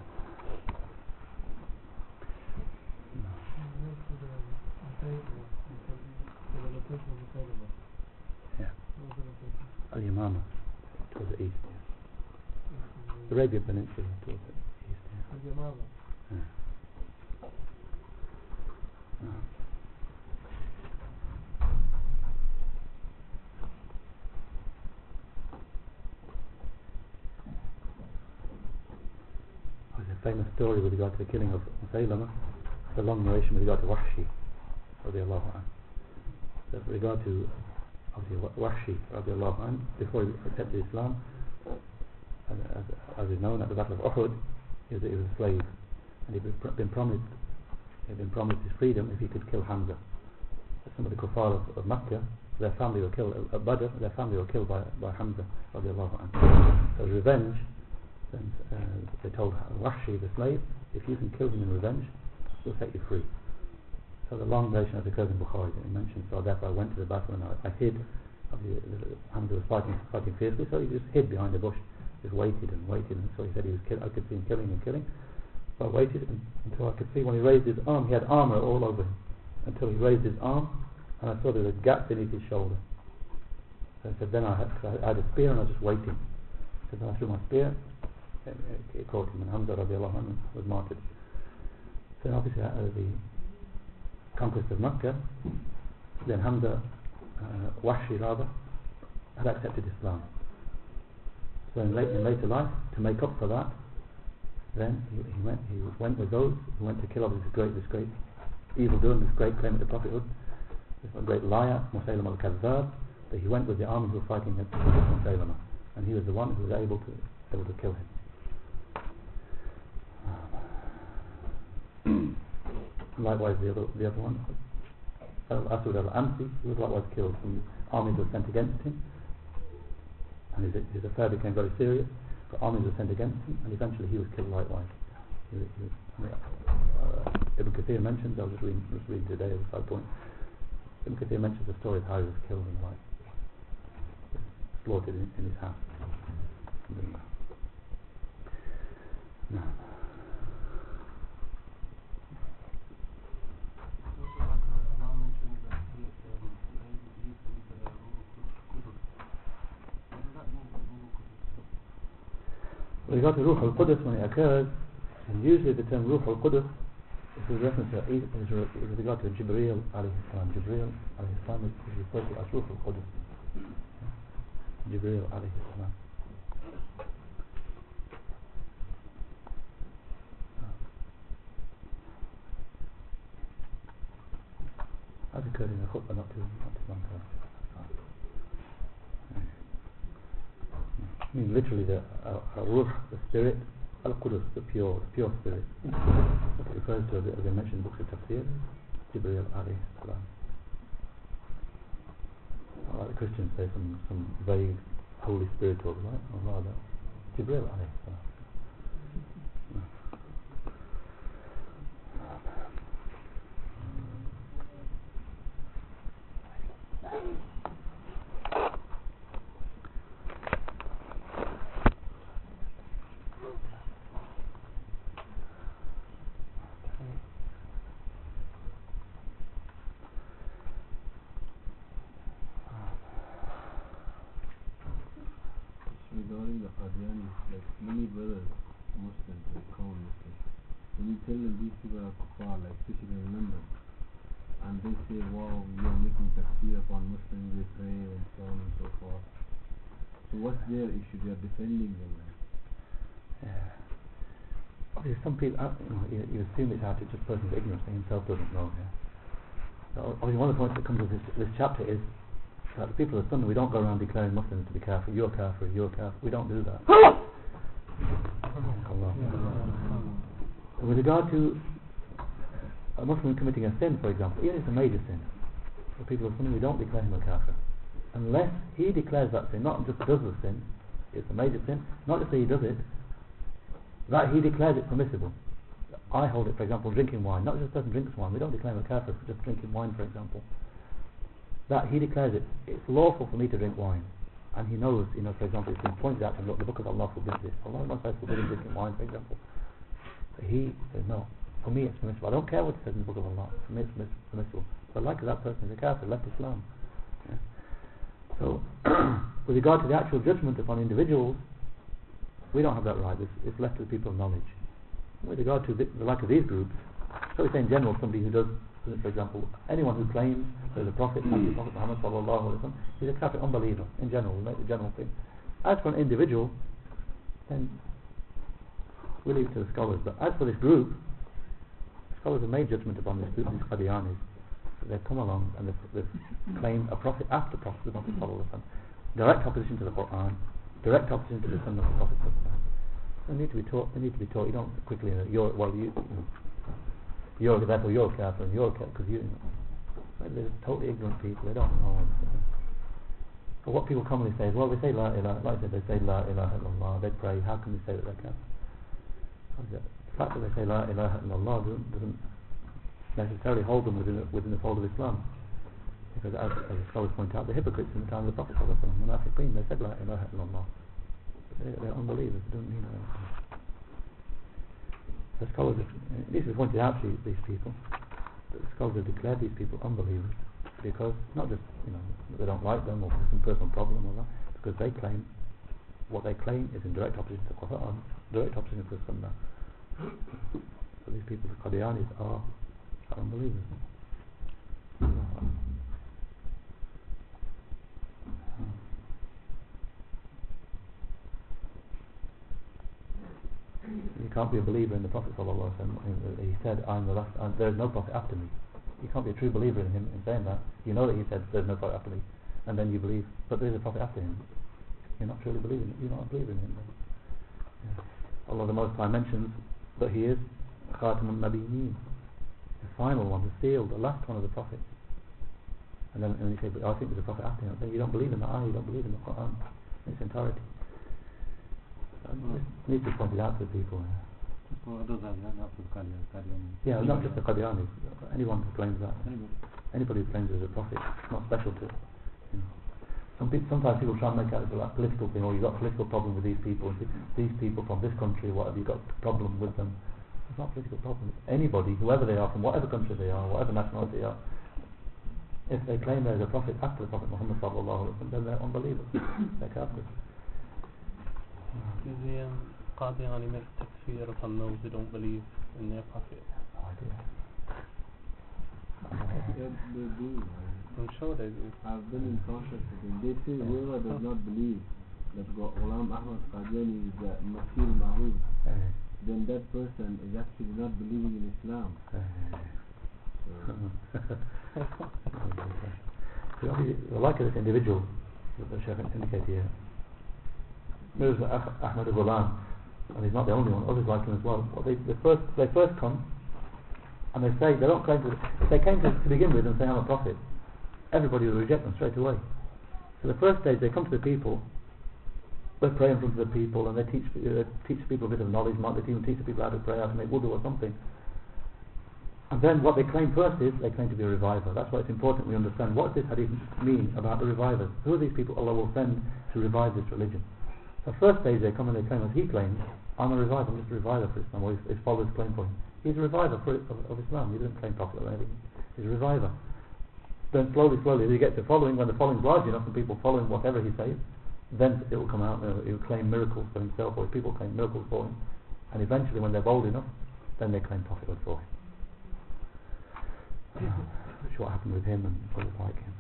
Oh, yeah. Al-Yamama, towards the east. Yeah. The Arabian Peninsula, towards the east. Yeah. Yeah. No. There's a famous story with regard to the killing of Musaylama, a long narration with regard to Wahshi, radiallahu anhu. With regard to Wahshi, radiallahu anhu, before he accepted Islam, as, as, as is known at the Battle of Uhud, he was, he was a slave, and he'd been, been promised he had been promised his freedom if he could kill Hamza. Some of the kuffar of, of Makkah, their family were killed at Badr, their family were killed by, by Hamza, radiallahu anhu. So revenge, then uh, they told Wahshi, the slave, if you can kill him in revenge, we'll set you free. So the long narration of the in Bukhari that he mentioned, so therefore I went to the battle and I, I hid. Hamza was fighting, fighting fiercely, so he just hid behind a bush, just waited and waited, and so he said he was kill- I could see him killing and killing. So I waited until I could see when he raised his arm, he had armour all over him. Until he raised his arm, and I saw there was a gap beneath his shoulder. So I said, then I had, I had a spear and I was just waiting. So then I threw my spear, it, it caught him, and Hamza was martyred. So obviously of the conquest of Mecca, then Hamza, uh, Wahshi rather, had accepted Islam. So in, late, in later life, to make up for that, then he, he, went he went with those who went to kill off this great this great evil doing, this great claim to prophethood, this great liar, Musaylim al-Kazzab, but he went with the army who were fighting against and he was the one who was able to able to kill him. likewise the other the other one, Aswad al-Ansi, he was likewise killed, and armies were sent against him, and his, his affair became very serious armies were sent against him, and eventually he was killed likewise. He, he, uh, Ibn Kathir mentions, I was just reading, just reading today, the side point. Ibn Kathir mentions the story of how he was killed and like slaughtered in, in his house. No. Regard to Ruh al-Qudus, when it occurs, and usually the term Ruh al-Qudus is with reference to, is with regard to Jibreel alayhi salam. Jibreel alayhi salam is referred to as Ruh al-Qudus. Jibreel alayhi salam. That occurred in the khutbah not too, not too long ago. I mean literally the uh, uh, ruh, the spirit, al-Qudus, the pure, the pure spirit. It refers to, as I mentioned books of tafsir, Jibreel alayhi salam. Like the Christians say some, some vague Holy Spirit or? Or rather, Jibreel alayhi salam. regarding the Qadianis, like many brothers, Muslims, like common Muslims, when you tell them these people are kuffar, like especially in London, and they say, wow, you are making takfir upon Muslims, they pray and so on and so forth. So what's their issue? They are defending them. Like. Yeah. Obviously, some people, uh, you, know, you, you assume it's out of just person's ignorance, he himself doesn't know. Yeah. So obviously, one of the points that comes with this, this chapter is that the people of Sunnah, we don't go around declaring Muslims to be kafir. You're kafir, you're kafir. We don't do that. Allah. With regard to a Muslim committing a sin, for example, even if it's a major sin, for people of Sunnah, we don't declare him a kafir. Unless he declares that sin, not just does the sin, it's a major sin, not just that he does it, that he declares it permissible. I hold it, for example, drinking wine. Not just a person drinks wine. We don't declare a kafir for just drinking wine, for example. That he declares it, it's lawful for me to drink wine. And he knows, you know, for example, it's been pointed out to him, look, the book of Allah forbids this. Allah says forbidding drinking wine, for example. But he says, no, for me it's permissible. I don't care what it says in the book of Allah. For me it's permissible. But like that person is a kafir, left Islam. Yeah. So, with regard to the actual judgment upon individuals, we don't have that right. It's, it's left to the people of knowledge. With regard to the, the like of these groups, so we say in general, somebody who does, for example, anyone who claims that the Prophet, the Prophet Muhammad sallallahu alaihi is a kafir unbeliever. In general, we make the general thing. As for an individual, then we leave it to the scholars. But as for this group, scholars have made judgment upon this group, these Qadianis. They've come along and they've, they've claimed a prophet after Prophet, the Prophet. Direct opposition to the Quran, direct opposition to the Sunnah of the Prophet wasallam. They need to be taught. They need to be taught. You don't quickly. Uh, you're well. You. you know, you're therefore you're a kafir and you're a because you. They're totally ignorant people. They don't know. But what people commonly say is, well, they say la ilaha. Like I said, they say la ilaha illallah. They pray. How can we say that they're kafir? The fact that they say la ilaha illallah doesn't, doesn't necessarily hold them within within the fold of Islam. Because as, as the scholars point out, the hypocrites in the time of the Prophet wasallam, munafiqeen, they said la ilaha illallah. They're, they're unbelievers. They don't mean anything. The scholars have, this is pointed out to these people. The scholars have declared these people unbelievers because not just you know they don't like them or there's some personal problem or that, because they claim what they claim is in direct opposition to Quran, direct opposition to Sunnah. So these people, the Qadianis, are unbelievers. You can't be a believer in the Prophet sallallahu. He said, "I'm the last. I'm, there is no prophet after me." You can't be a true believer in him in saying that. You know that he said, "There's no prophet after me," and then you believe, but there is a prophet after him. You're not truly believing. You're not in him. Yeah. Allah the Most High mentions that he is Khatamun Nabiyyin, the final one, the sealed, the last one of the prophets. And then, and you say, "But I think there's a prophet after him." Then you don't believe in the ayah. You don't believe in the Quran in its entirety. Um, needs to be pointed out to people. Or others as well, not just Qadian. Qadian. Yeah, not just the Qadianis. Anyone who claims that. Anybody. Who claims there's a prophet, it's not special to. You know. Some people, sometimes people try and make out it's a like political thing, or you've got a political problem with these people, these people from this country, whatever, you've got a problem with them. It's not a political problem. Anybody, whoever they are, from whatever country they are, whatever nationality they are, if they claim there's a prophet after the Prophet Muhammad sallallahu alaihi wasallam, then they're unbelievers. they're kafirs. Does the um, Qadiani make takfir upon those who don't believe in their prophet? No idea. Yeah, they do. I'm sure they do. I've been in contact with them. They say whoever does not believe that Ghu- Ghulam Ahmad Qadiani is the Masih Maw'ud, then that person is actually not believing in Islam. So, So the like of this individual that the Sheikh indicated here, Mirza Ah- Ahmad Ghulam, and he's not the only one, others like him as well. well they, they, first, they first come and they say, they don't claim to, they came to, to begin with and say, I'm a prophet, everybody will reject them straight away. So the first stage, they come to the people, they pray in front of the people and they teach, uh, teach people a bit of knowledge, might they even teach the people how to pray, how to make wudu or something. And then what they claim first is they claim to be a reviver. That's why it's important we understand what does this hadith mean about the revivers. Who are these people Allah will send to revive this religion? The first stage they come and they claim, as he claims, I'm a reviver, I'm just a reviver for Islam, or his, his followers claim for him. He's a reviver for, of, of Islam. He doesn't claim prophet or anything. He's a reviver. Then slowly, slowly, they get to following. When the following's large enough and people following whatever he says, then it will come out. Uh, he will claim miracles for himself, or people claim miracles for him. And eventually, when they're bold enough, then they claim prophethood for him. Is what happened with him and others like him.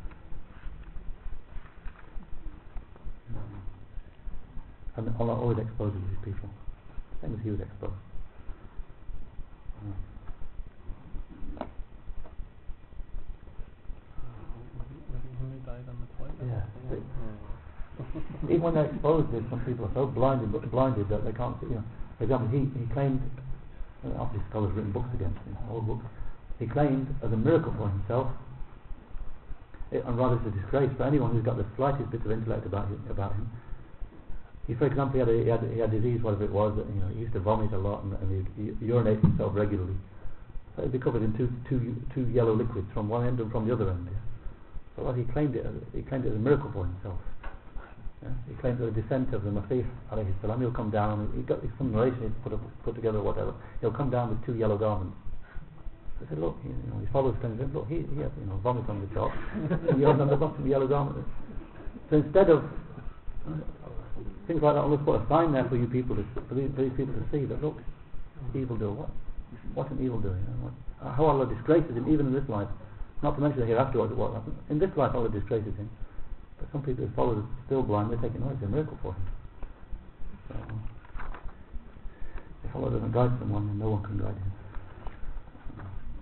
And Allah always exposes these people. Same as he was exposed. Who died on the toilet? Yeah. Even when they're exposed, some people are so blinded, blinded that they can't see. You know, for example, he, he claimed, uh, obviously scholars written books against him, old books. He claimed as a miracle for himself, it, and rather as a disgrace for anyone who's got the slightest bit of intellect about him. About him. He, for example, he had a, he had, he had disease, whatever it was. You know, he used to vomit a lot and, and he'd, he urinate himself regularly. So he'd be covered in two, two, two yellow liquids from one end and from the other end. Yeah? So well, he claimed it. As, he claimed it as a miracle for himself. Yeah? He claimed that the descent of the Masih, alayhi salam, he'll come down. He got some narration he's put up, put together, or whatever. He'll come down with two yellow garments. I said, look, you know, his followers claimed, look, he, he has, you know, vomit on the top, he has on the bottom yellow garment. So instead of things like that, Allah put a sign there for you people, to, for, these, for these people to see that look, evil doer, what, what an evil doer, you know, how Allah disgraces him even in this life. Not to mention the hereafter what what happened. In this life Allah disgraces him. But some people who follow are still blind, they're taking, it's a miracle for him. So, if Allah doesn't guide someone, then no one can guide him.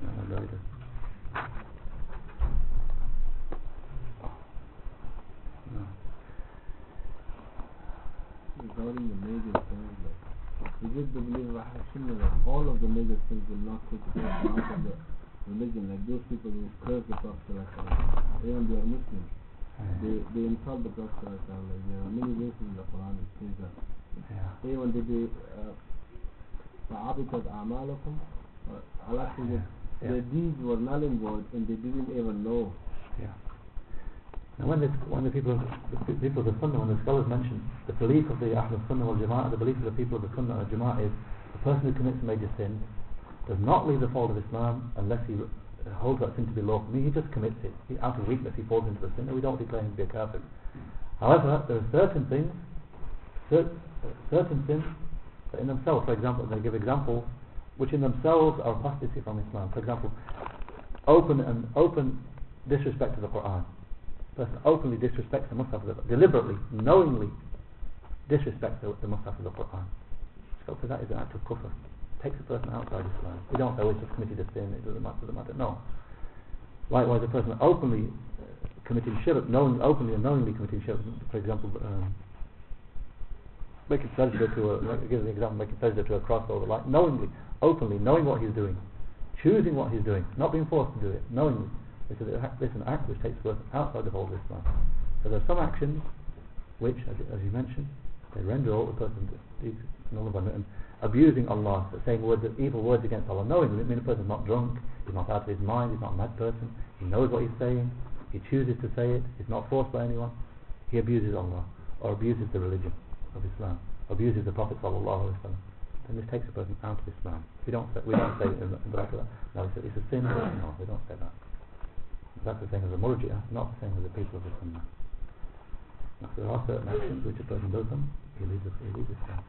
One guide us. No regarding the major things, like, is it the belief of Ahl Sunnah that all of the major things will not take place out of the religion? Like those people who curse the Prophet, ﷺ, even they are Muslims, they, they insult the Prophet. ﷺ, Like, there are many verses in the Quran that says that. Yeah. Even did they, uh, فَعَبِتَتْ أَعْمَالَكُمْ uh, Allah says that Yeah. their deeds were null and void and they didn't even know. Yeah. Now when, this, when the people, of, the pe- people of the Sunnah, when the scholars mention the belief of the Ahl Sunnah wal Jama'ah, the belief of the people of the Sunnah wal Jama'ah is the person who commits a major sin does not leave the fold of Islam unless he uh, holds that sin to be lawful. I mean, he just commits it. He, out of weakness he falls into the sin and we don't declare him to be a kafir. However, there are certain things, cer- certain sins that in themselves, for example, they give examples which in themselves are apostasy from Islam. For example, open and open disrespect to the Quran. Person openly disrespects the Mus'haf the deliberately, knowingly disrespects the, the Mus'haf of the Quran. So for that is an act of kufr. Takes a person outside Islam. We don't say, oh, he's just committed a sin, it doesn't matter, doesn't matter. No. Likewise, a person openly uh, committing shirk, knowing, openly and knowingly committing shirk, for example, um, making sajda to a, like, give an example, making sajda to a cross or like, knowingly, openly, knowing what he's doing, choosing what he's doing, not being forced to do it, knowingly. This is an act which takes place outside the fold of Islam. So there are some actions which, as, as you mentioned, They render all the person and abusing Allah, saying words, evil words against Allah, knowingly. I mean, a person's not drunk, he's not out of his mind, he's not a mad person, he knows what he's saying, he chooses to say it, he's not forced by anyone. He abuses Allah or abuses the religion of Islam, abuses the Prophet sallallahu alaihi wasallam. Then this takes a person out of Islam. We don't say, we don't say it in, the that. No, it's a, it's a sin. No, we don't say that. That's the same as the Murji'ah, not the same as the people of the Sunnah. If there are certain actions which a person does them, he leaves, he leaves Islam.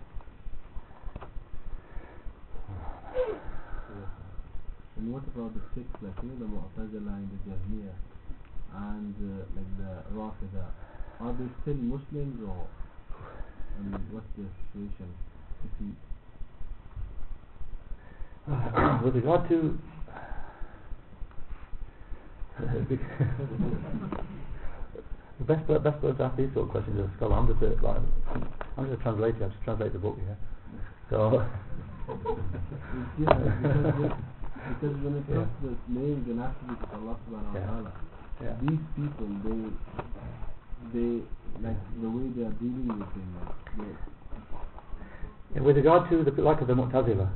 And what about the sects like you know the Mu'tazila and the Jahmiyyah and uh, like the Rafida? Are they still Muslims or I mean, what's the situation? With regard to the best per- best person to ask these sort of questions is a scholar. I'm just a, like, I'm just a translator. I just translate the book here. So yeah, because, because when it comes Yeah. to the names and attributes of Allah subhanahu wa ta'ala, yeah. these people they they like the way they are dealing with them like they Yeah, with regard to the like of the Mu'tazila,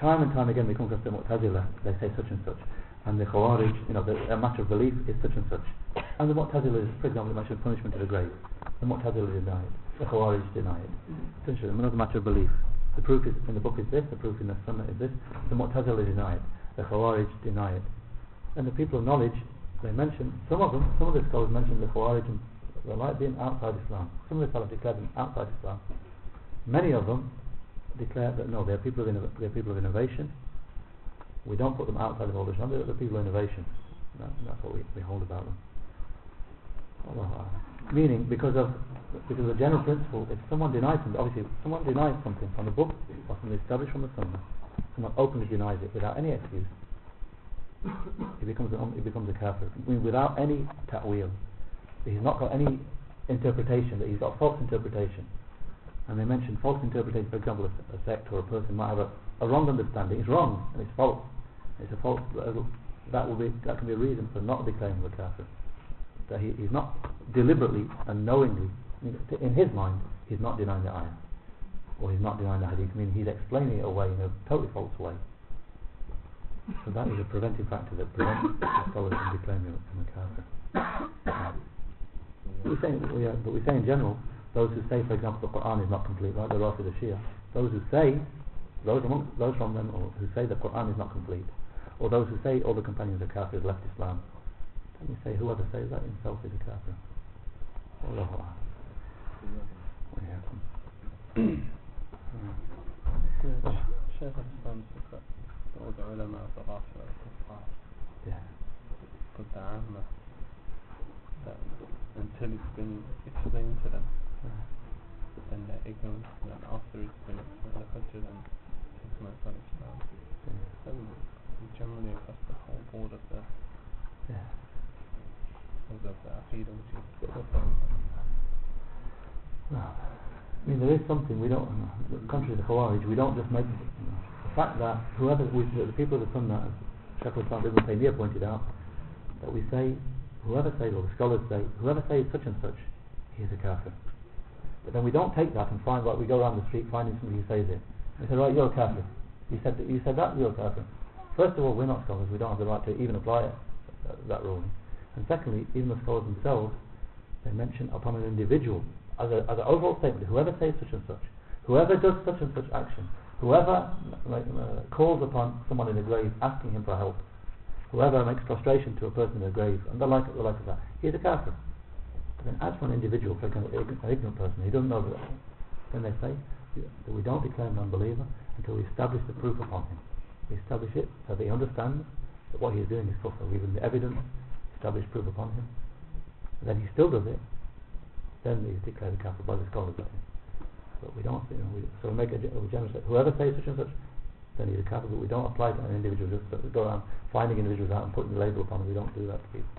time and time again we come across the Mu'tazila, they say such and such. And the Khawarij, you know, the, a matter of belief is such and such. And the Mu'tazila, for example, the matter of punishment to the grave. The Mu'tazila deny it. The Khawarij deny it. Mm. And another matter of belief. The proof is in the book is this, the proof in the Sunnah is this. The Mu'tazila deny it. The Khawarij deny it. And the people of knowledge, they mention, some of them, some of the scholars mention the Khawarij and the like being outside Islam. Some of the scholars declare them outside Islam. Many of them declare that no, they're people of inno- they're people of innovation. We don't put them outside of all Islam. They're the people innovation. That, that's what we, we hold about them. Oh, uh, meaning, because of because of the general principle, if someone denies something, obviously, someone denies something from the book or the established from the Sunnah, someone openly denies it without any excuse, he becomes an, he becomes a kafir. I mean, without any ta'wil. He's not got any interpretation. That he's got false interpretation and they mention false interpretation, for example, a, a sect or a person might have a, a wrong understanding. It's wrong and it's false. It's a false. Uh, that will be that can be a reason for not declaring a kafir. That he, he's not deliberately and knowingly, in his mind, he's not denying the ayah, or he's not denying the hadith. I mean, he's explaining it away in a totally false way. So that is a preventive factor that prevents the scholars from declaring a kafir. We say, we, uh, but we say in general, those who say, for example, the Quran is not complete, like the the Shia, those who say, those among those from them who say the Quran is not complete, or those who say all the companions of Kafirs left Islam, then we say whoever says that himself is a Kafir. Allahu A'lam. Wa iyyakum. شيخ الإسلام said that all the ulama of the Rafida are kuffar. Yeah. But the Amma, that until it's been explained to them, then they're ignorant, and then after it's been explained, the Hujjah then takes them outside Islam. Generally across the whole board of the, Yeah. of the Aqidah, which is Well, I mean, there is something we don't, contrary to the Khawarij, we don't just make the fact that whoever, we, the people of the Sunnah, as Shaykh al-Islam Ibn Taymiyyah pointed out, that we say, whoever says, or the scholars say, whoever says such and such, he is a kafir. But then we don't take that and find, like, we go around the street finding somebody who says it. We say, right, you're a kafir. You said that, you said that, you're a kafir. First of all, we're not scholars, we don't have the right to even apply it, that, that ruling. And secondly, even the scholars themselves, they mention upon an individual as, a, as an overall statement, whoever says such and such, whoever does such and such action, whoever like, uh, calls upon someone in a grave asking him for help, whoever makes prostration to a person in a grave, and the like, the like of that, he is a kafir. Then as for an individual, for an ignorant person, he doesn't know that, then they say that we don't declare him an unbeliever until we establish the proof upon him We establish it so that he understands that what he is doing is kufr. We give him the evidence, establish proof upon him. And then he still does it, then he's declared a kafir by the scholars. I think. But we don't, you know, we, so we make a, ge- we generally say, whoever says such and such, then he's a kafir, but we don't apply it to an individual, just that we go around finding individuals out and putting the label upon them, we don't do that to people.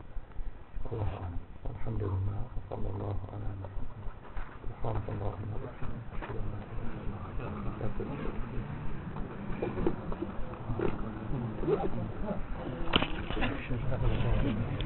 Allahu A'lam. Alhamdulillah, wa sallallahu ala Muhammad. سبحانك اللهم وبحمدك أشهد أن لا إله إلا أنت أستغفرك Thank you.